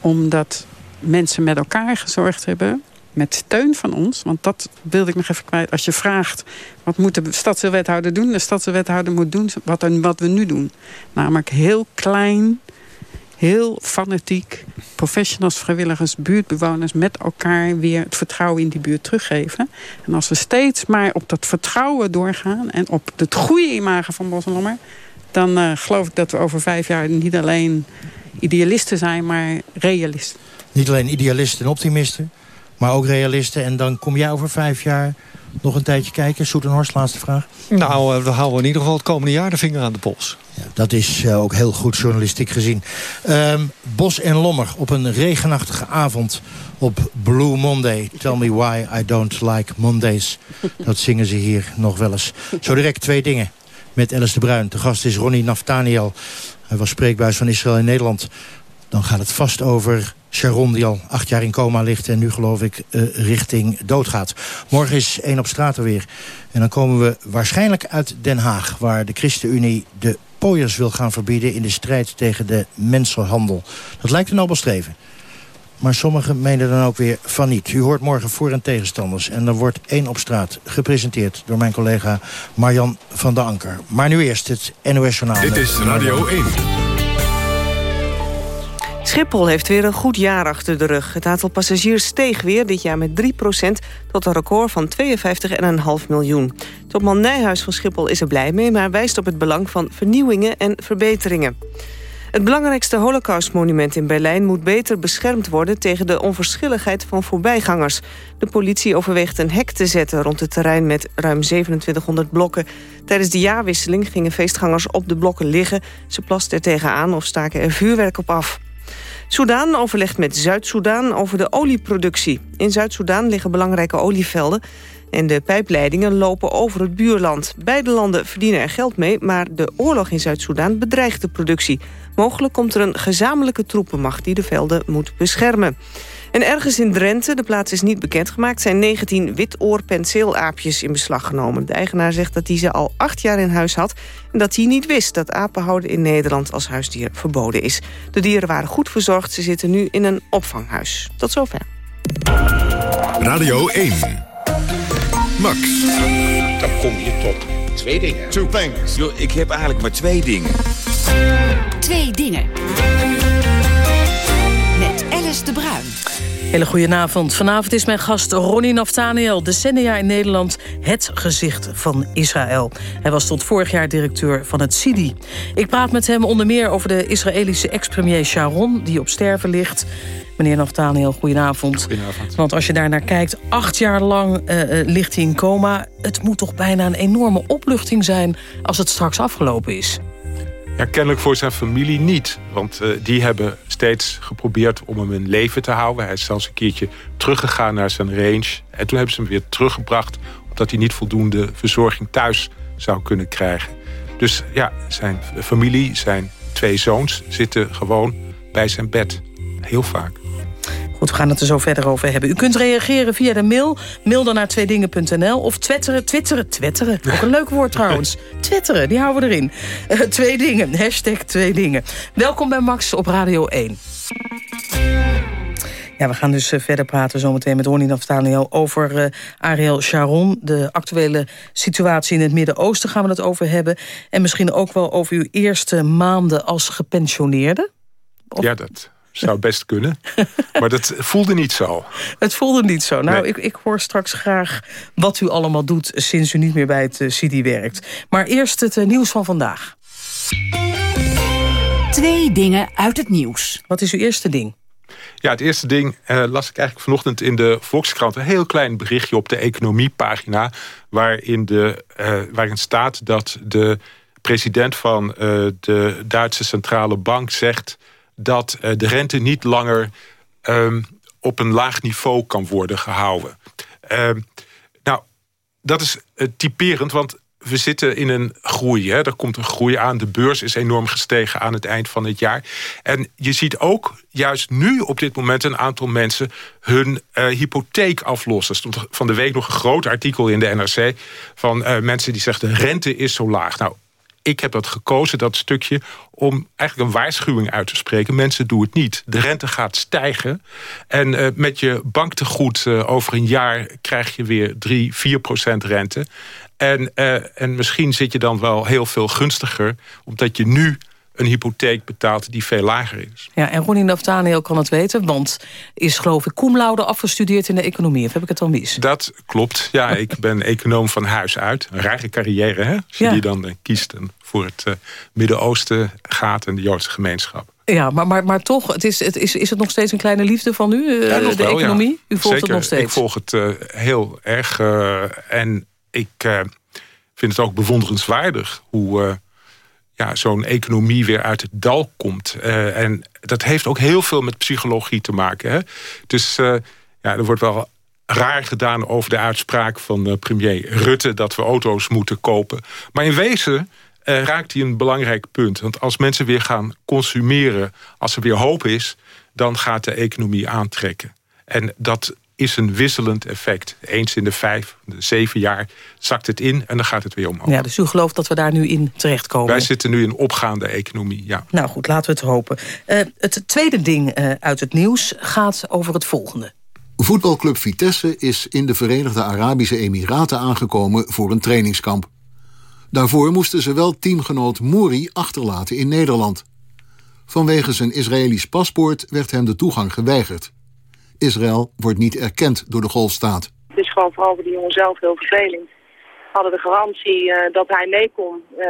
Omdat mensen met elkaar gezorgd hebben met steun van ons. Want dat wilde ik nog even kwijt. Als je vraagt, wat moet de stadswethouder doen? De stadswethouder moet doen wat, wat we nu doen. Namelijk heel klein heel fanatiek professionals, vrijwilligers, buurtbewoners met elkaar weer het vertrouwen in die buurt teruggeven. En als we steeds maar op dat vertrouwen doorgaan en op het goede imago van Bos en Lommer, dan uh, geloof ik dat we over vijf jaar niet alleen idealisten zijn, maar realisten. Niet alleen idealisten en optimisten, maar ook realisten. En dan kom jij over vijf jaar nog een tijdje kijken. Soetenhorst, laatste vraag. Nou, eh, we houden in ieder geval het komende jaar de vinger aan de pols. Ja, dat is uh, ook heel goed journalistiek gezien. Um, Bos en Lommer op een regenachtige avond op Blue Monday. Tell me why I don't like Mondays. Dat zingen ze hier nog wel eens. Zo direct twee dingen met Alice de Bruin. De gast is Ronnie Naftaniel. Hij was spreekbuis van Israël in Nederland. dan gaat het vast over Sharon die al acht jaar in coma ligt... en nu geloof ik uh, richting doodgaat. Morgen is één op straat weer. En dan komen we waarschijnlijk uit Den Haag... waar de ChristenUnie de pooiers wil gaan verbieden... in de strijd tegen de mensenhandel. Dat lijkt een nobel streven. Maar sommigen menen dan ook weer van niet. U hoort morgen voor- en tegenstanders. En dan wordt één op straat gepresenteerd door mijn collega Marjan van der Anker. Maar nu eerst het NOS Journaal. Dit is Radio 1. Schiphol heeft weer een goed jaar achter de rug. Het aantal passagiers steeg weer dit jaar met 3% tot een record van 52,5 miljoen. Topman Nijhuis van Schiphol is er blij mee... maar wijst op het belang van vernieuwingen en verbeteringen. Het belangrijkste holocaustmonument in Berlijn moet beter beschermd worden tegen de onverschilligheid van voorbijgangers. De politie overweegt een hek te zetten rond het terrein met ruim 2700 blokken. Tijdens de jaarwisseling gingen feestgangers op de blokken liggen. Ze plasten er tegenaan of staken er vuurwerk op af. Soedan overlegt met Zuid-Soedan over de olieproductie. In Zuid-Soedan liggen belangrijke olievelden... en de pijpleidingen lopen over het buurland. Beide landen verdienen er geld mee... maar de oorlog in Zuid-Soedan bedreigt de productie. Mogelijk komt er een gezamenlijke troepenmacht... die de velden moet beschermen. En ergens in Drenthe, de plaats is niet bekendgemaakt... zijn 19 witoorpenseelaapjes in beslag genomen. De eigenaar zegt dat hij ze al acht jaar in huis had... en dat hij niet wist dat apenhouden in Nederland als huisdier verboden is. De dieren waren goed verzorgd, ze zitten nu in een opvanghuis. Tot zover. Radio 1. Max. Dan kom je tot twee dingen. Two things. Yo, ik heb eigenlijk maar twee dingen. Twee dingen. De Bruin. Hele goedenavond. Vanavond is mijn gast Ronnie Naftaniel, decennia in Nederland het gezicht van Israël. Hij was tot vorig jaar directeur van het CIDI. Ik praat met hem onder meer over de Israëlische ex-premier Sharon... die op sterven ligt. Meneer Naftaniel, goedenavond. Goedenavond. Want als je daar naar kijkt, acht jaar lang uh, ligt hij in coma. Het moet toch bijna een enorme opluchting zijn als het straks afgelopen is. Ja, kennelijk voor zijn familie niet. Want uh, die hebben steeds geprobeerd om hem in leven te houden. Hij is zelfs een keertje teruggegaan naar zijn range. En toen hebben ze hem weer teruggebracht... omdat hij niet voldoende verzorging thuis zou kunnen krijgen. Dus ja, zijn familie, zijn twee zoons... zitten gewoon bij zijn bed. Heel vaak. Goed, we gaan het er zo verder over hebben. U kunt reageren via de mail. Mail dan naar tweedingen.nl of twitteren. Twitteren, twitteren. Ook een leuk woord trouwens. Twitteren, die houden we erin. Uh, twee dingen, hashtag twee dingen. Welkom bij Max op Radio 1. Ja, we gaan dus verder praten zometeen met Ronnie Naftaniel over uh, Ariel Sharon. De actuele situatie in het Midden-Oosten gaan we het over hebben. En misschien ook wel over uw eerste maanden als gepensioneerde. Of... Ja, dat zou best kunnen. maar dat voelde niet zo. Het voelde niet zo. Nou, nee. ik, ik hoor straks graag wat u allemaal doet... sinds u niet meer bij het uh, CD werkt. Maar eerst het uh, nieuws van vandaag. Twee dingen uit het nieuws. Wat is uw eerste ding? Ja, het eerste ding uh, las ik eigenlijk vanochtend in de Volkskrant... een heel klein berichtje op de economiepagina... waarin, de, waarin staat dat de president van de Duitse Centrale Bank zegt dat uh, de rente niet langer um, op een laag niveau kan worden gehouden. Uh, nou, dat is uh, typerend, want we zitten in een groei. Hè? Er komt een groei aan. De beurs is enorm gestegen aan het eind van het jaar. En je ziet ook juist nu op dit moment een aantal mensen hun uh, hypotheek aflossen. Er stond van de week nog een groot artikel in de NRC... van mensen die zeggen de rente is zo laag. Nou, ik heb dat gekozen, dat stukje, om eigenlijk een waarschuwing uit te spreken. Mensen, doen het niet. De rente gaat stijgen. En uh, met je banktegoed uh, over een jaar krijg je weer 3, 4 procent rente. En, uh, en misschien zit je dan wel heel veel gunstiger... omdat je nu een hypotheek betaalt die veel lager is. Ja, en Ronnie Naftaniel kan het weten, want is geloof ik cum laude afgestudeerd in de economie. Of heb ik het dan mis? Dat klopt. Ja, ik ben econoom van huis uit. Een rare carrière, hè? Als je ja. die dan uh, kiest en voor het uh, Midden-Oosten gaat en de Joodse gemeenschap. Ja, maar, maar, maar toch, het is, het is, is het nog steeds een kleine liefde van u, uh, ja, de wel, economie? Ja. U volgt Zeker. het nog steeds? Ik volg het heel erg en ik vind het ook bewonderenswaardig hoe ja, zo'n economie weer uit het dal komt. Uh, en dat heeft ook heel veel met psychologie te maken. Hè? Dus uh, ja, er wordt wel raar gedaan over de uitspraak van uh, premier Rutte... dat we auto's moeten kopen. Maar in wezen raakt hij een belangrijk punt. Want als mensen weer gaan consumeren, als er weer hoop is... dan gaat de economie aantrekken. En dat is een wisselend effect. Eens in de vijf, de zeven jaar zakt het in en dan gaat het weer omhoog. Ja, dus u gelooft dat we daar nu in terechtkomen? Wij zitten nu in opgaande economie, ja. Nou goed, laten we het hopen. Uh, het tweede ding uh, uit het nieuws gaat over het volgende. Voetbalclub Vitesse is in de Verenigde Arabische Emiraten aangekomen voor een trainingskamp. Daarvoor moesten ze wel teamgenoot Mouri achterlaten in Nederland. Vanwege zijn Israëlisch paspoort werd hem de toegang geweigerd. Israël wordt niet erkend door de golfstaat. Het is gewoon vooral voor die jongen zelf heel vervelend. We hadden de garantie uh, dat hij mee kon. Uh,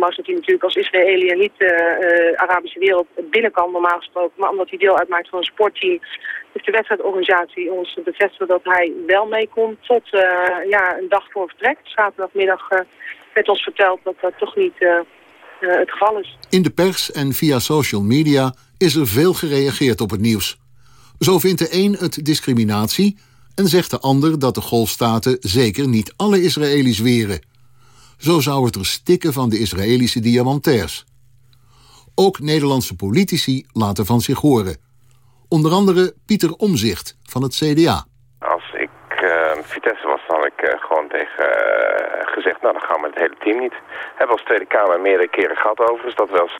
maar dat hij natuurlijk als Israëliër niet de uh, uh, Arabische wereld binnen kan, normaal gesproken. Maar omdat hij deel uitmaakt van een sportteam, heeft de wedstrijdorganisatie ons bevestigd dat hij wel mee kon. Tot ja, een dag voor vertrek. Zaterdagmiddag werd ons verteld dat dat toch niet het geval is. In de pers en via social media is er veel gereageerd op het nieuws. Zo vindt de een het discriminatie en zegt de ander dat de golfstaten zeker niet alle Israëli's weren. Zo zou het er stikken van de Israëlische diamantairs. Ook Nederlandse politici laten van zich horen. Onder andere Pieter Omzicht van het CDA. Als ik uh, was, dan had ik uh, gewoon tegen uh, gezegd... nou, dan gaan we met het hele team niet. Hebben we als Tweede Kamer meerdere keren gehad overigens... dat we als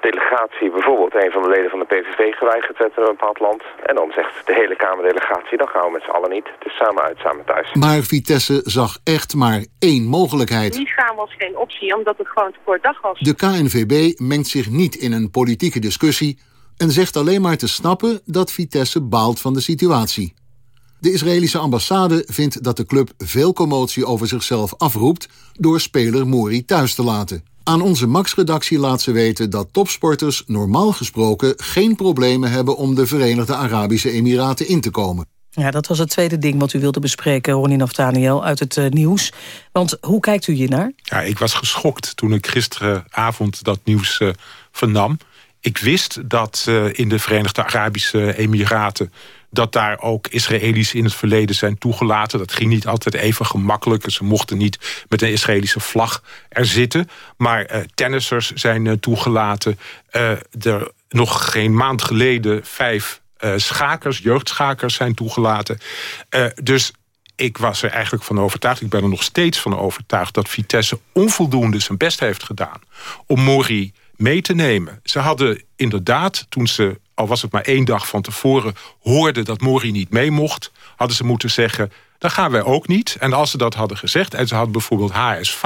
delegatie bijvoorbeeld een van de leden van de PVV geweigerd werd in een bepaald land. En dan zegt de hele Kamerdelegatie, dan gaan we met z'n allen niet. Dus samen uit, samen thuis. Maar Vitesse zag echt maar één mogelijkheid. Niet gaan was geen optie, omdat het gewoon te kort dag was. De KNVB mengt zich niet in een politieke discussie... en zegt alleen maar te snappen dat Vitesse baalt van de situatie. De Israëlische ambassade vindt dat de club veel commotie over zichzelf afroept... door speler Mori thuis te laten. Aan onze Max-redactie laat ze weten dat topsporters normaal gesproken geen problemen hebben om de Verenigde Arabische Emiraten in te komen. Ja, dat was het tweede ding wat u wilde bespreken, Ronnie Naftaniel, uit het uh, nieuws. Want hoe kijkt u hiernaar? Ja, ik was geschokt toen ik gisteravond dat nieuws uh, vernam. Ik wist dat uh, in de Verenigde Arabische Emiraten dat daar ook Israëli's in het verleden zijn toegelaten. Dat ging niet altijd even gemakkelijk. Ze mochten niet met een Israëlische vlag er zitten. Maar uh, tennissers zijn uh, toegelaten. Er nog geen maand geleden vijf schakers, jeugdschakers zijn toegelaten. dus ik was er eigenlijk van overtuigd, ik ben er nog steeds van overtuigd... dat Vitesse onvoldoende zijn best heeft gedaan om Mori mee te nemen. Ze hadden inderdaad, toen ze al was het maar één dag van tevoren... hoorden dat Mori niet mee mocht... hadden ze moeten zeggen, dan gaan wij ook niet. En als ze dat hadden gezegd... en ze hadden bijvoorbeeld HSV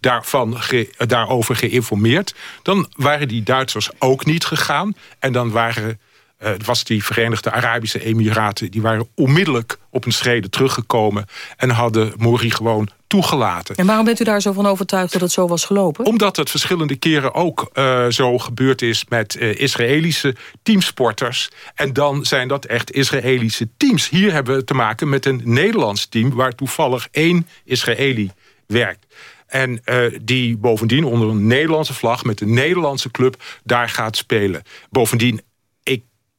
daarvan daarover geïnformeerd... dan waren die Duitsers ook niet gegaan. En dan waren uh, was die Verenigde Arabische Emiraten... die waren onmiddellijk op een schrede teruggekomen... en hadden Mori gewoon toegelaten. En waarom bent u daar zo van overtuigd dat het zo was gelopen? Omdat het verschillende keren ook uh, zo gebeurd is... met uh, Israëlische teamsporters. En dan zijn dat echt Israëlische teams. Hier hebben we te maken met een Nederlands team... waar toevallig één Israëli werkt. En uh, die bovendien onder een Nederlandse vlag... met een Nederlandse club daar gaat spelen. Bovendien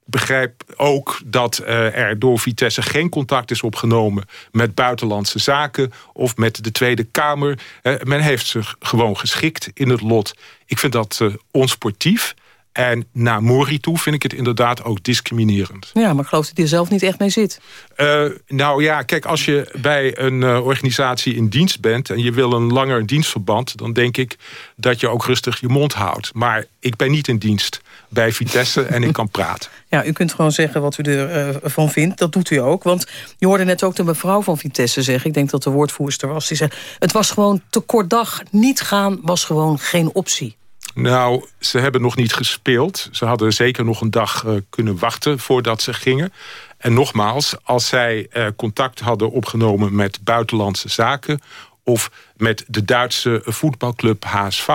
begrijp ook dat uh, er door Vitesse geen contact is opgenomen... met buitenlandse zaken of met de Tweede Kamer. Uh, men heeft zich gewoon geschikt in het lot. Ik vind dat uh, onsportief. En naar Mori toe vind ik het inderdaad ook discriminerend. Ja, maar ik geloof dat hij er zelf niet echt mee zit. Uh, nou ja, kijk, als je bij een uh, organisatie in dienst bent... en je wil een langer dienstverband... dan denk ik dat je ook rustig je mond houdt. Maar ik ben niet in dienst bij Vitesse en ik kan praten. Ja, u kunt gewoon zeggen wat u ervan uh, vindt. Dat doet u ook. Want je hoorde net ook de mevrouw van Vitesse zeggen... ik denk dat de woordvoerster was, die zei... het was gewoon te kort dag. Niet gaan was gewoon geen optie. Nou, ze hebben nog niet gespeeld. Ze hadden zeker nog een dag uh, kunnen wachten voordat ze gingen. En nogmaals, als zij uh, contact hadden opgenomen met buitenlandse zaken... of met de Duitse voetbalclub HSV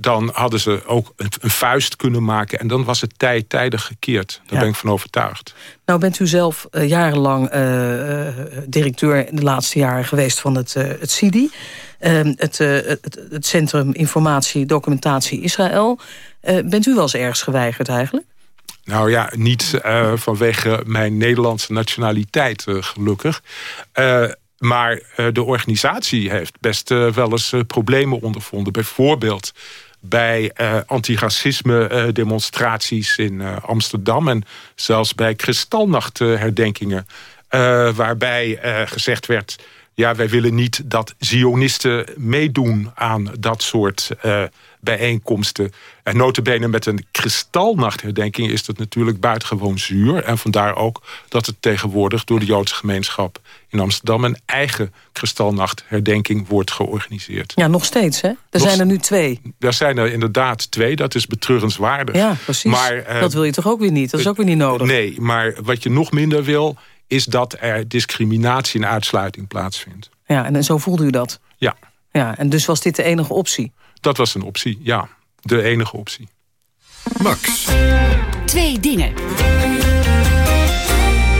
dan hadden ze ook een, vuist kunnen maken. En dan was het tijd tijdig gekeerd. Daar ja. ben ik van overtuigd. Nou bent u zelf uh, jarenlang uh, directeur in de laatste jaren geweest van het, uh, het CIDI. Ehm, het, het, het, Centrum Informatie Documentatie Israël. bent u wel eens ergens geweigerd eigenlijk? Nou ja, niet vanwege mijn Nederlandse nationaliteit gelukkig Maar de organisatie heeft best wel eens problemen ondervonden. Bijvoorbeeld bij antiracisme demonstraties in Amsterdam... en zelfs bij kristalnachtherdenkingen... waarbij gezegd werd ja, wij willen niet dat Zionisten meedoen aan dat soort uh, bijeenkomsten. En notabene met een kristalnachtherdenking is dat natuurlijk buitengewoon zuur. En vandaar ook dat het tegenwoordig door de Joodse gemeenschap in Amsterdam... een eigen kristalnachtherdenking wordt georganiseerd. Ja, nog steeds, hè? Er zijn er nu twee. Er zijn er inderdaad twee, dat is betreurenswaardig. Ja, precies. Maar, uh, dat wil je toch ook weer niet? Dat is ook weer niet nodig? Nee, maar wat je nog minder wil is dat er discriminatie en uitsluiting plaatsvindt. Ja, en zo voelde u dat? Ja. ja. En dus was dit de enige optie? Dat was een optie, ja. De enige optie. Max. Twee dingen.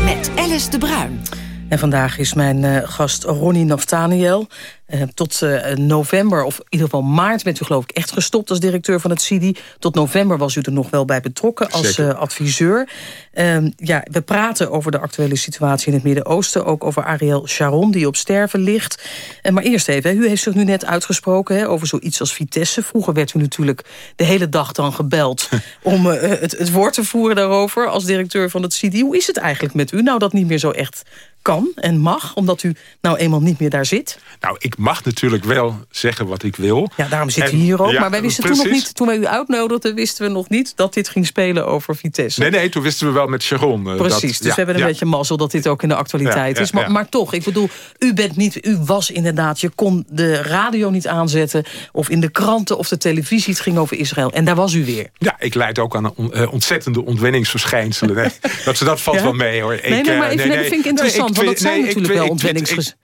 Met Alice de Bruin. En vandaag is mijn uh, gast Ronnie Naftaniel. Uh, tot uh, november, of in ieder geval maart... bent u geloof ik echt gestopt als directeur van het CIDI. Tot november was u er nog wel bij betrokken als adviseur. Ehm, ja, we praten over de actuele situatie in het Midden-Oosten. Ook over Ariel Sharon, die op sterven ligt. maar eerst even, u heeft zich nu net uitgesproken... Hè, over zoiets als Vitesse. Vroeger werd u natuurlijk de hele dag dan gebeld... om het, het woord te voeren daarover als directeur van het CIDI. Hoe is het eigenlijk met u? Nou, dat niet meer zo echt kan en mag, omdat u nou eenmaal niet meer daar zit? Nou, ik mag natuurlijk wel zeggen wat ik wil. Ja, daarom zit u hier ook. maar wij wisten toen nog niet, toen wij u uitnodigden, wisten we nog niet dat dit ging spelen over Vitesse. Nee, nee, toen wisten we wel met Sharon. Uh, Precies, dus we hebben een beetje mazzel dat dit ook in de actualiteit is. Maar, maar, toch, ik bedoel, u bent niet, u was inderdaad, je kon de radio niet aanzetten, of in de kranten of de televisie, het ging over Israël. En daar was u weer. Ja, ik leid ook aan uh, ontzettende ontwenningsverschijnselen. dat, ze dat valt wel mee hoor. Nee, nee, maar even, nee, nee, vind ik interessant, want dat zijn natuurlijk wel.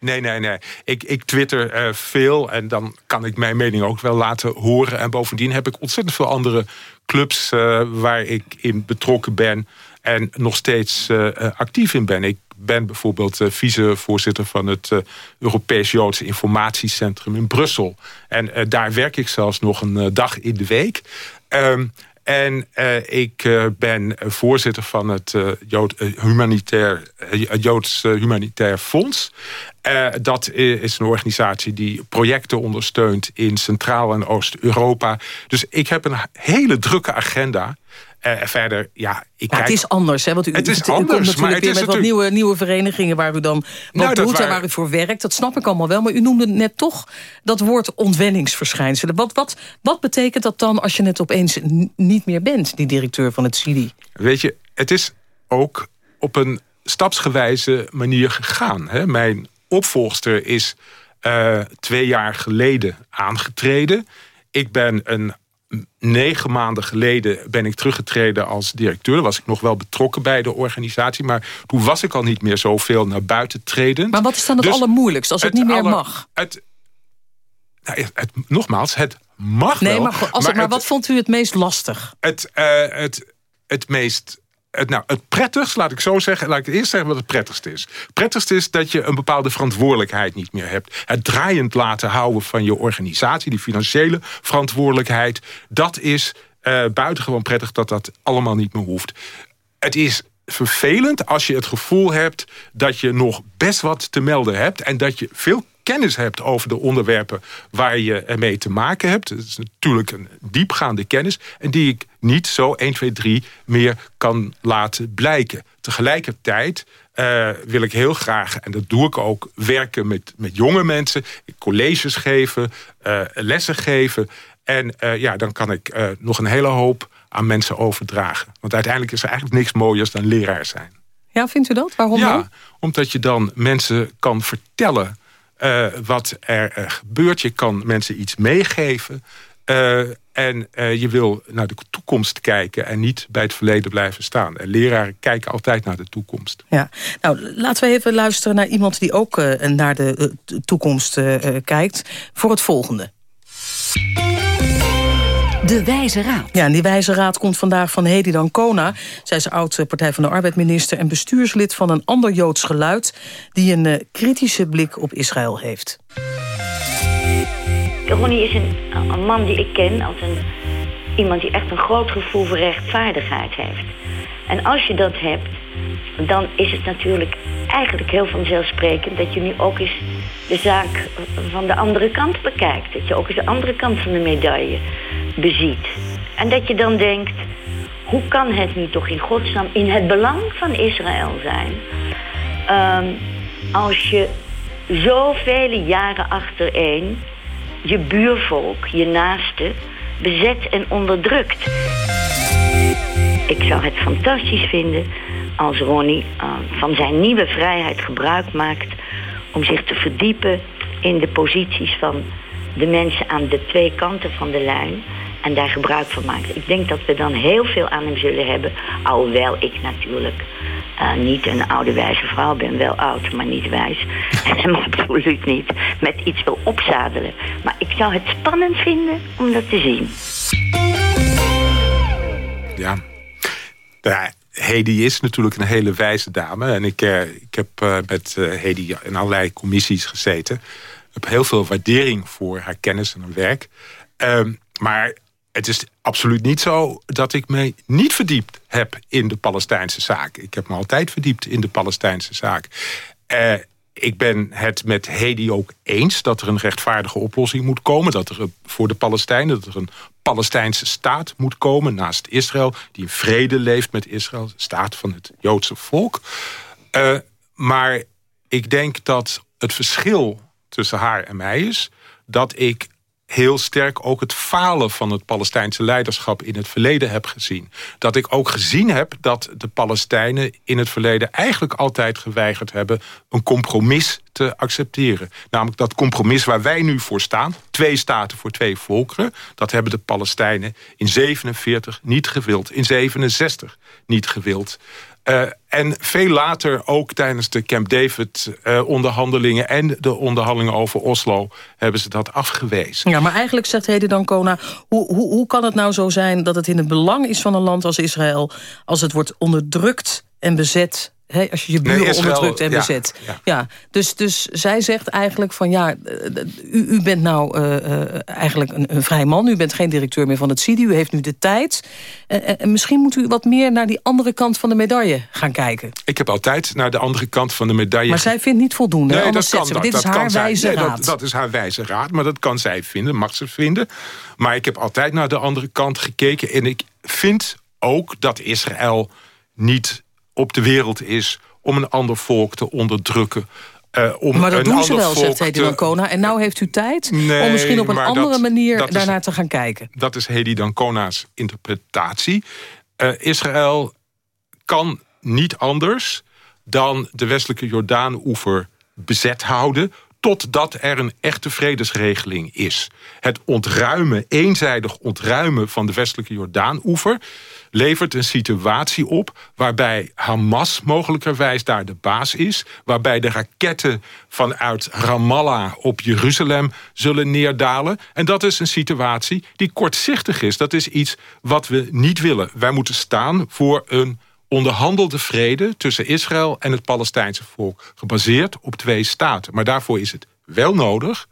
Nee, nee, nee. Ik, ik twitter uh, veel en dan kan ik mijn mening ook wel laten horen. En bovendien heb ik ontzettend veel andere clubs uh, waar ik in betrokken ben en nog steeds uh, actief in ben. Ik ben bijvoorbeeld vicevoorzitter van het Europees Joodse Informatiecentrum in Brussel. En daar werk ik zelfs nog een dag in de week. Um, en uh, ik uh, ben voorzitter van het uh, Jood, humanitair, Joods Humanitair Fonds. dat is een organisatie die projecten ondersteunt in Centraal- en Oost-Europa. Dus ik heb een hele drukke agenda. Uh, verder, ja, ik ja, kijk... Het is anders, hè? Want u, het is u, anders, komt natuurlijk weer met natuurlijk... wat nieuwe, nieuwe verenigingen... waar u dan wat nou, doet waar... en waar u voor werkt. Dat snap ik allemaal wel. Maar u noemde net toch dat woord ontwenningsverschijnselen. Wat, wat, wat betekent dat dan als je het opeens niet meer bent... die directeur van het CIDI? Weet je, het is ook op een stapsgewijze manier gegaan. Hè? Mijn opvolgster is uh, twee jaar geleden aangetreden. Ik ben een negen maanden geleden ben ik teruggetreden als directeur. was ik nog wel betrokken bij de organisatie. Maar toen was ik al niet meer zoveel naar buiten tredend. Maar wat is dan het dus allermoeilijkst als het, het niet meer mag? Het, nou, het, nogmaals, het mag nee, wel. Maar, als maar, maar wat vond u het meest lastig? Het, uh, het, het meest het, nou, het prettigst, laat ik zo zeggen... laat ik eerst zeggen wat het prettigste is. Het prettigste is dat je een bepaalde verantwoordelijkheid niet meer hebt. Het draaiend laten houden van je organisatie... die financiële verantwoordelijkheid... dat is uh, buitengewoon prettig dat dat allemaal niet meer hoeft. Het is vervelend als je het gevoel hebt... dat je nog best wat te melden hebt... en dat je veel kennis hebt over de onderwerpen waar je ermee te maken hebt. Het is natuurlijk een diepgaande kennis en die ik niet zo 1, 2, 3 meer kan laten blijken. Tegelijkertijd uh, wil ik heel graag, en dat doe ik ook, werken met, met jonge mensen, colleges geven, uh, lessen geven. En uh, ja, dan kan ik nog een hele hoop aan mensen overdragen. Want uiteindelijk is er eigenlijk niks mooiers dan leraar zijn. Ja, vindt u dat? Waarom ja, dan? omdat je dan mensen kan vertellen uh, wat er uh, gebeurt. Je kan mensen iets meegeven. Uh, en je wil naar de toekomst kijken en niet bij het verleden blijven staan. En leraren kijken altijd naar de toekomst. Ja, nou laten we even luisteren naar iemand die ook naar de toekomst kijkt. Voor het volgende. De Wijze Raad. Ja, en die Wijze Raad komt vandaag van Hedy Dancona. Zij is oud-partij van de Arbeidminister en bestuurslid van een ander Joods geluid... die een uh, kritische blik op Israël heeft. Ronnie is een, een, man die ik ken als een, iemand die echt een groot gevoel voor rechtvaardigheid heeft. En als je dat hebt, dan is het natuurlijk eigenlijk heel vanzelfsprekend dat je nu ook eens de zaak van de andere kant bekijkt. Dat je ook eens de andere kant van de medaille beziet. En dat je dan denkt, hoe kan het nu toch in godsnaam in het belang van Israël zijn... Ehm, als je zoveel jaren achtereen je buurvolk, je naaste, bezet en onderdrukt. Ik zou het fantastisch vinden als Ronnie uh, van zijn nieuwe vrijheid gebruik maakt om zich te verdiepen in de posities van de mensen aan de twee kanten van de lijn en daar gebruik van maakt. Ik denk dat we dan heel veel aan hem zullen hebben, alhoewel ik natuurlijk uh, niet een oude wijze vrouw ben, wel oud, maar niet wijs. En absoluut niet met iets wil opzadelen. Maar ik zou het spannend vinden om dat te zien. Ja. ja. Hedy is natuurlijk een hele wijze dame. En ik, uh, ik heb uh, met uh, Hedy in allerlei commissies gezeten. Ik heb heel veel waardering voor haar kennis en haar werk. Ehm, maar het is absoluut niet zo dat ik me niet verdiept heb in de Palestijnse zaak. Ik heb me altijd verdiept in de Palestijnse zaak. Uh, ik ben het met Hedy ook eens dat er een rechtvaardige oplossing moet komen. Dat er voor de Palestijnen dat er een Palestijnse staat moet komen naast Israël. Die in vrede leeft met Israël, staat van het Joodse volk. Uh, maar ik denk dat het verschil tussen haar en mij is... dat ik heel sterk ook het falen van het Palestijnse leiderschap in het verleden heb gezien. Dat ik ook gezien heb dat de Palestijnen in het verleden eigenlijk altijd geweigerd hebben een compromis te accepteren. Namelijk dat compromis waar wij nu voor staan, twee staten voor twee volkeren, dat hebben de Palestijnen in 47 niet gewild, in 67 niet gewild. Uh, en veel later, ook tijdens de Camp David-onderhandelingen... Uh, en de onderhandelingen over Oslo, hebben ze dat afgewezen. Ja, maar eigenlijk zegt Hede Dancona... Hoe, hoe, hoe kan het nou zo zijn dat het in het belang is van een land als Israël... als het wordt onderdrukt en bezet als je je buren nee, onderdrukt en bezet. Ja, dus, dus zij zegt eigenlijk van ja, u, u bent nou uh, uh, eigenlijk een, een, vrij man. U bent geen directeur meer van het CIDI. U heeft nu de tijd. Uh, en misschien moet u wat meer naar die andere kant van de medaille gaan kijken. Ik heb altijd naar de andere kant van de medaille... Maar zij vindt niet voldoende. Nee, dat kan, dat, dit is haar wijze raad. Dat, dat is haar wijze raad, maar dat kan zij vinden, mag ze vinden. Maar ik heb altijd naar de andere kant gekeken. En ik vind ook dat Israël niet op de wereld is om een ander volk te onderdrukken. Uh, om maar dat doen ze wel, zegt Hedy Dancona. En nou heeft u tijd nee, om misschien op een andere dat, manier dat daarnaar te gaan kijken. Dat is Hedy Dancona's interpretatie. Uh, Israël kan niet anders dan de westelijke Jordaan-oever bezet houden totdat er een echte vredesregeling is. Het ontruimen, eenzijdig ontruimen van de westelijke Jordaan-oever levert een situatie op waarbij Hamas mogelijkerwijs daar de baas is... waarbij de raketten vanuit Ramallah op Jeruzalem zullen neerdalen. En dat is een situatie die kortzichtig is. Dat is iets wat we niet willen. Wij moeten staan voor een onderhandelde vrede tussen Israël en het Palestijnse volk... gebaseerd op twee staten. Maar daarvoor is het wel nodig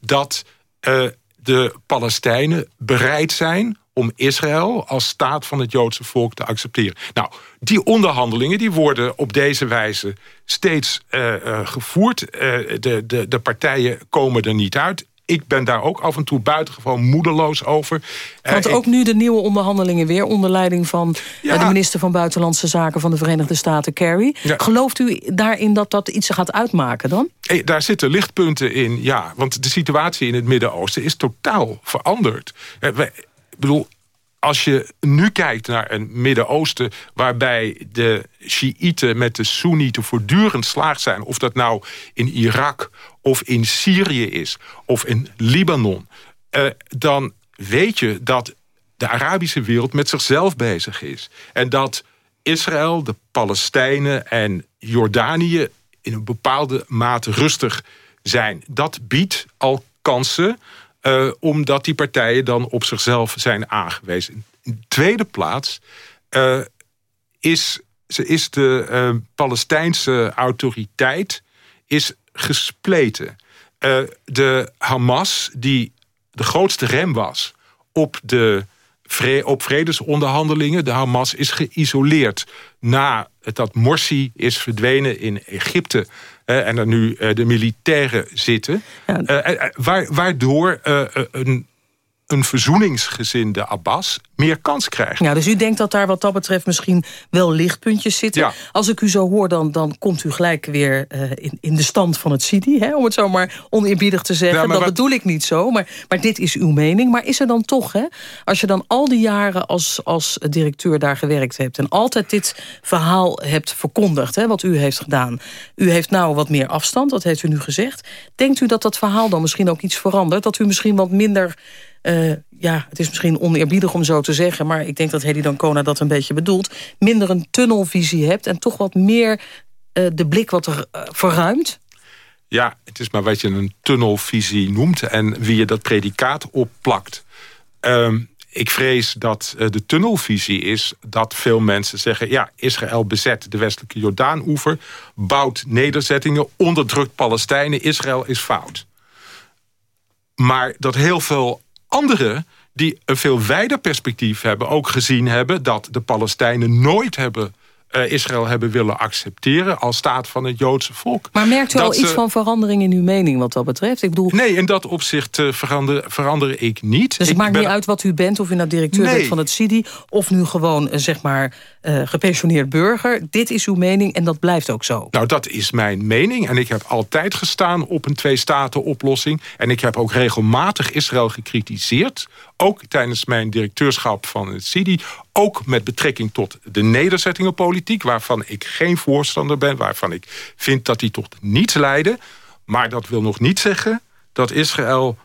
dat uh, de Palestijnen bereid zijn om Israël als staat van het Joodse volk te accepteren. Nou, die onderhandelingen die worden op deze wijze steeds uh, uh, gevoerd. Uh, de, de, de partijen komen er niet uit ik ben daar ook af en toe buitengewoon moedeloos over. Want ook nu de nieuwe onderhandelingen weer... onder leiding van de minister van Buitenlandse Zaken... van de Verenigde Staten, Kerry. Gelooft u daarin dat dat iets gaat uitmaken dan? Hey, daar zitten lichtpunten in, ja. Want de situatie in het Midden-Oosten is totaal veranderd. Bedoel, als je nu kijkt naar een Midden-Oosten... waarbij de Shiiten met de Soenieten voortdurend slaagt zijn... of dat nou in Irak of in Syrië is of in Libanon... Uh, dan weet je dat de Arabische wereld met zichzelf bezig is. En dat Israël, de Palestijnen en Jordanië... in een bepaalde mate rustig zijn. Dat biedt al kansen uh, omdat die partijen dan op zichzelf zijn aangewezen. In de tweede plaats uh, is, is de uh, Palestijnse autoriteit is gespleten. de Hamas, die de grootste rem was op de op vredesonderhandelingen. De Hamas is geïsoleerd na dat Morsi is verdwenen in Egypte... en er nu de militairen zitten. waardoor een een verzoeningsgezinde Abbas meer kans krijgt. Ja, dus u denkt dat daar wat dat betreft misschien wel lichtpuntjes zitten. Ja. Als ik u zo hoor, dan, dan komt u gelijk weer uh, in, in de stand van het Sidi. Hè, om het zo maar oneerbiedig te zeggen. Ja, dat wat... bedoel ik niet zo, maar, maar dit is uw mening. Maar is er dan toch, hè, als je dan al die jaren als, als directeur daar gewerkt hebt... en altijd dit verhaal hebt verkondigd, hè, wat u heeft gedaan. U heeft nou wat meer afstand, dat heeft u nu gezegd. Denkt u dat dat verhaal dan misschien ook iets verandert? Dat u misschien wat minder uh, ja, het is misschien oneerbiedig om zo te zeggen... maar ik denk dat Hedy Dancona dat een beetje bedoelt... minder een tunnelvisie hebt en toch wat meer uh, de blik wat er uh, verruimt? Ja, het is maar wat je een tunnelvisie noemt... en wie je dat predicaat opplakt. Um, ik vrees dat de tunnelvisie is dat veel mensen zeggen... ja, Israël bezet de westelijke Jordaan-oever... bouwt nederzettingen, onderdrukt Palestijnen... Israël is fout. Maar dat heel veel anderen die een veel wijder perspectief hebben... ook gezien hebben dat de Palestijnen nooit hebben... Uh, Israël hebben willen accepteren als staat van het Joodse volk. Maar merkt u dat al iets van verandering in uw mening wat dat betreft? Ik bedoel... Nee, in dat opzicht uh, verander, verander ik niet. Dus het maakt ben... niet uit wat u bent, of u nou directeur nee. bent van het CIDI... of nu gewoon, uh, zeg maar, gepensioneerd burger. Dit is uw mening en dat blijft ook zo. Nou, dat is mijn mening. En ik heb altijd gestaan op een twee-staten-oplossing. En ik heb ook regelmatig Israël gekritiseerd. Ook tijdens mijn directeurschap van het CIDI. Ook met betrekking tot de nederzettingenpolitiek... waarvan ik geen voorstander ben. Waarvan ik vind dat die tot niets leiden. Maar dat wil nog niet zeggen dat Israël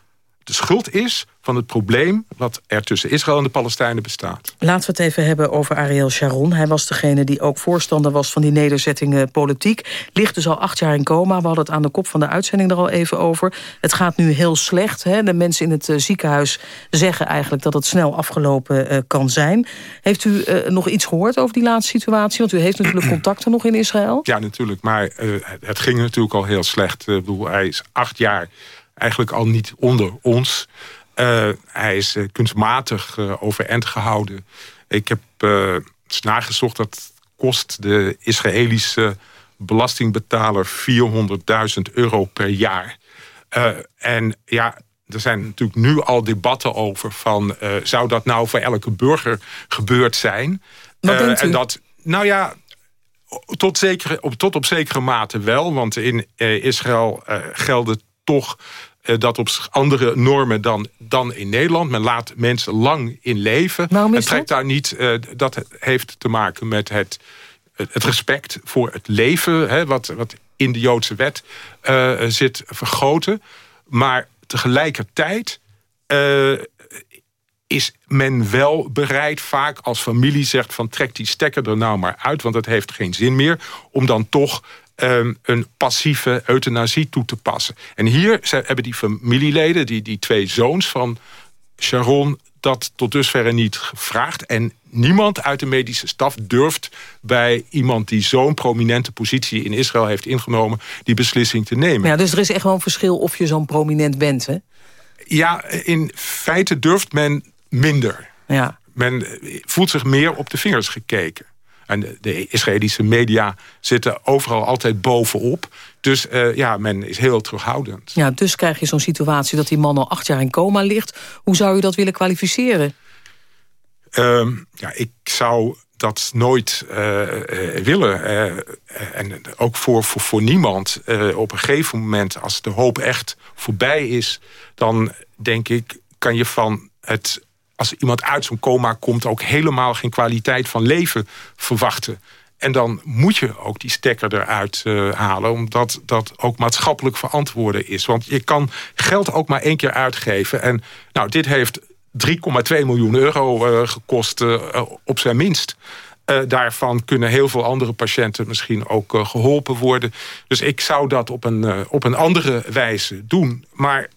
de schuld is van het probleem... wat er tussen Israël en de Palestijnen bestaat. Laten we het even hebben over Ariel Sharon. Hij was degene die ook voorstander was van die nederzettingenpolitiek. Ligt dus al acht jaar in coma. We hadden het aan de kop van de uitzending er al even over. Het gaat nu heel slecht. Hè? De mensen in het uh, ziekenhuis zeggen eigenlijk dat het snel afgelopen uh, kan zijn. Heeft u uh, nog iets gehoord over die laatste situatie? Want u heeft natuurlijk contacten nog in Israël. Ja, natuurlijk. Maar het ging natuurlijk al heel slecht. Ik bedoel, hij is acht jaar eigenlijk al niet onder ons. Uh, hij is uh, kunstmatig uh, overeind gehouden. Ik heb eens nagezocht dat kost de Israëlische belastingbetaler 400.000 euro per jaar. en ja, er zijn natuurlijk nu al debatten over van... zou dat nou voor elke burger gebeurd zijn? Wat? En dat, nou ja, tot, zekere, op, tot op zekere mate wel. Want in Israël gelden toch uh, dat op andere normen dan, dan in Nederland. Men laat mensen lang in leven. Waarom is het trekt daar niet. Uh, dat heeft te maken met het, het respect voor het leven. Hè, wat, wat in de Joodse wet uh, zit vergoten. Maar tegelijkertijd is men wel bereid vaak als familie zegt van trek die stekker er nou maar uit. Want dat heeft geen zin meer. Om dan toch Um, een passieve euthanasie toe te passen. En hier zijn, hebben die familieleden, die, die twee zoons van Sharon... dat tot dusverre niet gevraagd. En niemand uit de medische staf durft bij iemand... die zo'n prominente positie in Israël heeft ingenomen... die beslissing te nemen. Ja, dus er is echt wel een verschil of je zo'n prominent bent, hè? Ja, in feite durft men minder. Ja. Men voelt zich meer op de vingers gekeken. En de, de, Israëlische media zitten overal altijd bovenop. Dus uh, ja, men is heel terughoudend. Ja, dus krijg je zo'n situatie dat die man al acht jaar in coma ligt. Hoe zou u dat willen kwalificeren? Um, ja, ik zou dat nooit uh, uh, willen. en ook voor, voor, voor niemand. op een gegeven moment, als de hoop echt voorbij is... dan denk ik, kan je van het als iemand uit zo'n coma komt... ook helemaal geen kwaliteit van leven verwachten. En dan moet je ook die stekker eruit uh, halen... omdat dat ook maatschappelijk verantwoorden is. Want je kan geld ook maar één keer uitgeven. En nou, dit heeft 3,2 miljoen euro uh, gekost uh, op zijn minst. daarvan kunnen heel veel andere patiënten misschien ook geholpen worden. Dus ik zou dat op een, op een andere wijze doen. Maar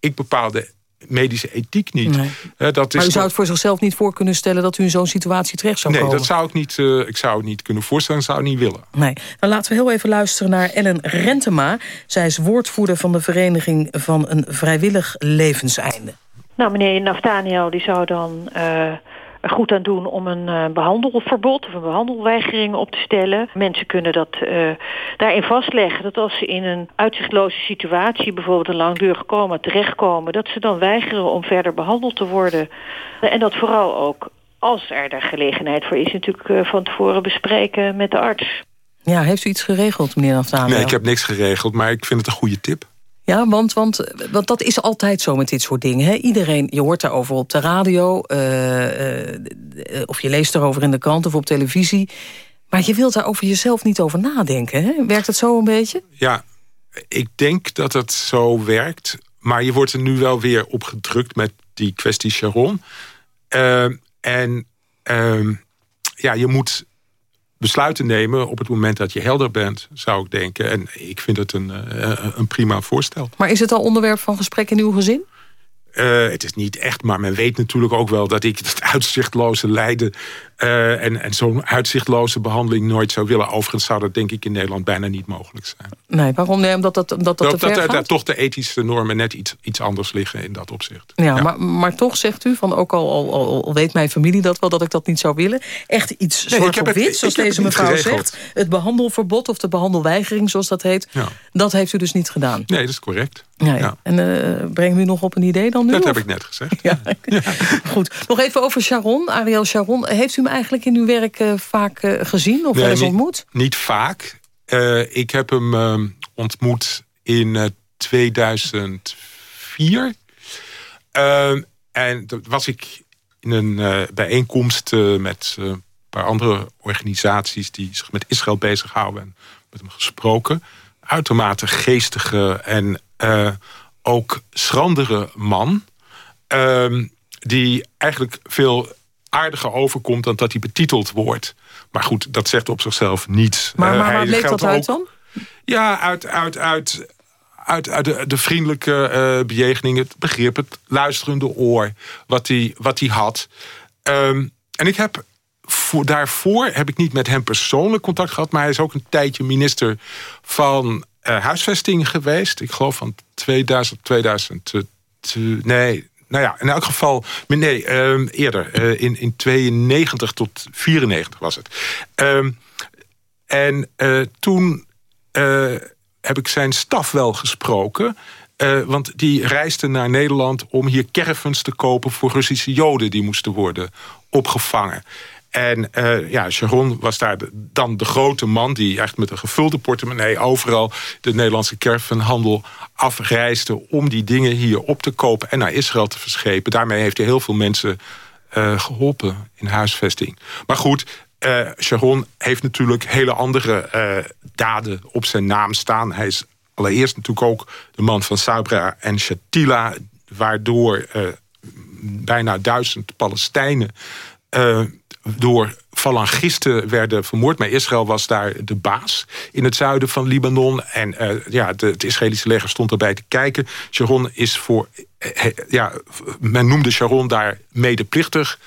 ik bepaalde medische ethiek niet. Nee. Dat maar is u zou het voor zichzelf niet voor kunnen stellen... dat u in zo'n situatie terecht zou nee, komen? Nee, dat zou ik niet, uh, ik zou het niet kunnen voorstellen. zou het niet willen. Nee. Dan laten we heel even luisteren naar Ellen Rentema. Zij is woordvoerder van de Vereniging van een Vrijwillig Levenseinde. Nou, meneer Naftaniel die zou dan uh, er goed aan doen om een uh, behandelverbod of een behandelweigering op te stellen. Mensen kunnen dat uh, daarin vastleggen dat als ze in een uitzichtloze situatie, bijvoorbeeld een langdurig coma, terechtkomen, dat ze dan weigeren om verder behandeld te worden. En dat vooral ook als er daar gelegenheid voor is, natuurlijk van tevoren bespreken met de arts. Ja, heeft u iets geregeld, meneer Naftaniel? Nee, ik heb niks geregeld, maar ik vind het een goede tip. Ja, want, want, want dat is altijd zo met dit soort dingen. Hè? Iedereen, je hoort daarover op de radio... Uh, uh, of je leest erover in de krant of op televisie. Maar je wilt daar over jezelf niet over nadenken. Hè? Werkt het zo een beetje? Ja, ik denk dat het zo werkt. Maar je wordt er nu wel weer op gedrukt met die kwestie Sharon. Uh, en ehm, ja, je moet besluiten nemen op het moment dat je helder bent, zou ik denken. En ik vind het een, uh, een prima voorstel. Maar is het al onderwerp van gesprek in uw gezin? Uh, het is niet echt, maar men weet natuurlijk ook wel... dat ik het uitzichtloze lijden uh, en, en zo'n uitzichtloze behandeling nooit zou willen. Overigens zou dat denk ik in Nederland bijna niet mogelijk zijn. Nee, waarom? Nee, omdat dat, omdat dat, dat, te dat, dat toch de ethische normen net iets, iets anders liggen in dat opzicht. Ja, ja. Maar, maar toch zegt u, van ook al, al, al, weet mijn familie dat wel... dat ik dat niet zou willen. Echt iets nee, zwart op wit, zoals deze mevrouw zegt. Het behandelverbod of de behandelweigering, zoals dat heet. Ja. Dat heeft u dus niet gedaan. Nee, dat is correct. Ja, ja. En uh, breng u nog op een idee dan nu? Dat of? heb ik net gezegd. Ja. Goed. Nog even over Sharon, Ariel Sharon. Heeft u hem eigenlijk in uw werk uh, vaak uh, gezien of nee, wel eens ontmoet? Niet, niet vaak. ik heb hem ehm, ontmoet in 2004. Ehm, en dat was ik in een bijeenkomst met een paar andere organisaties... die zich met Israël bezighouden en met hem gesproken uitermate geestige en ook schrandere man. Uh, die eigenlijk veel aardiger overkomt dan dat hij betiteld wordt. Maar goed, dat zegt op zichzelf niets. Maar, maar uh, waar bleek dat uit dan? Ja, uit, uit, uit, uit, uit de, de vriendelijke uh, bejegening, het begrip, het luisterende oor, wat hij, wat hij had. Um, en ik heb voor, daarvoor heb ik niet met hem persoonlijk contact gehad... maar hij is ook een tijdje minister van uh, huisvesting geweest. Ik geloof van 2000, 2000... nee, nou ja, in elk geval... Nee, um, eerder. Uh, in, in 92 tot 94 was het. Um, en uh, toen heb ik zijn staf wel gesproken... Want die reisden naar Nederland om hier caravans te kopen... voor Russische joden die moesten worden opgevangen. En uh, ja, Sharon was daar dan de grote man... die echt met een gevulde portemonnee overal de Nederlandse kervenhandel afreisde... om die dingen hier op te kopen en naar Israël te verschepen. Daarmee heeft hij heel veel mensen uh, geholpen in huisvesting. Maar goed, uh, Sharon heeft natuurlijk hele andere daden op zijn naam staan. Hij is allereerst natuurlijk ook de man van Sabra en Shatila... waardoor bijna duizend Palestijnen door falangisten werden vermoord. Maar Israël was daar de baas in het zuiden van Libanon. En uh, ja, het Israëlische leger stond erbij te kijken. Sharon is voor... Uh, ja, men noemde Sharon daar medeplichtig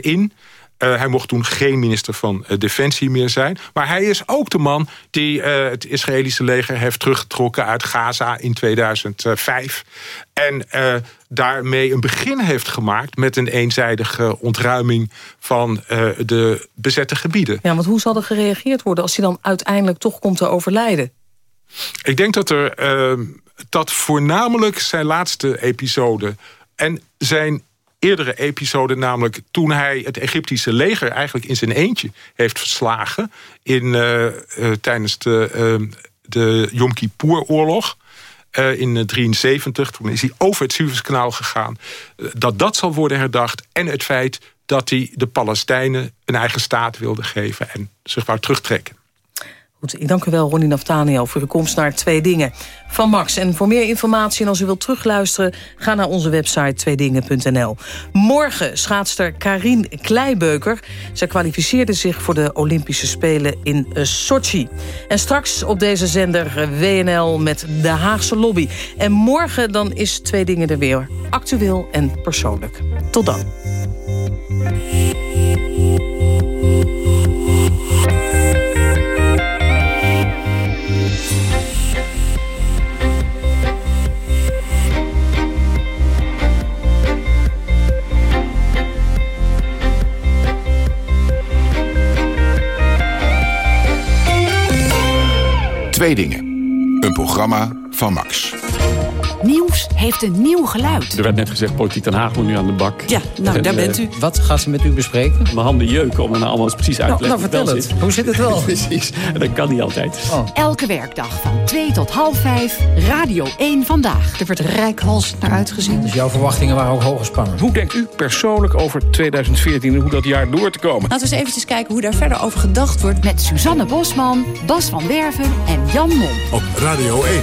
in... Uh, hij mocht toen geen minister van uh, Defensie meer zijn. Maar hij is ook de man die uh, het Israëlische leger heeft teruggetrokken uit Gaza in 2005. En daarmee een begin heeft gemaakt met een eenzijdige ontruiming van de bezette gebieden. Ja, want hoe zal er gereageerd worden als hij dan uiteindelijk toch komt te overlijden? Ik denk dat er dat voornamelijk zijn laatste episode en zijn eerdere episode, namelijk toen hij het Egyptische leger eigenlijk in zijn eentje heeft verslagen in, uh, uh, tijdens de, uh, de Yom Kippur-oorlog. in 73, toen is hij over het Suezkanaal gegaan. dat dat zal worden herdacht. En het feit dat hij de Palestijnen een eigen staat wilde geven... en zich wou terugtrekken. Goed, ik dank u wel, Ronnie Naftaniel, voor uw komst naar Twee Dingen van Max. En voor meer informatie en als u wilt terugluisteren... ga naar onze website tweedingen.nl. Morgen schaatster Karin Kleibeuker. Zij kwalificeerde zich voor de Olympische Spelen in Sochi. En straks op deze zender WNL met de Haagse Lobby. En morgen dan is Twee Dingen er weer. Actueel en persoonlijk. Tot dan. Twee dingen. Een programma van Max. Nieuws heeft een nieuw geluid. Er werd net gezegd, Politiek Den Haag moet nu aan de bak. Ja, nou, daar bent u. Wat gaat ze met u bespreken? Mijn handen jeuken om het nou allemaal eens precies uit te Nou, leggen. nou, vertel het. Hoe zit het wel? precies, en dat kan niet altijd. Elke werkdag van 2 tot half 5, Radio 1 Vandaag. Er werd rijkhals naar uitgezien. Dus jouw verwachtingen waren ook hoog gespannen. Hoe denkt u persoonlijk over 2014 en hoe dat jaar door te komen? Laten we eens eventjes kijken hoe daar verder over gedacht wordt. Met Suzanne Bosman, Bas van Werven en Jan Mom. Op Radio 1.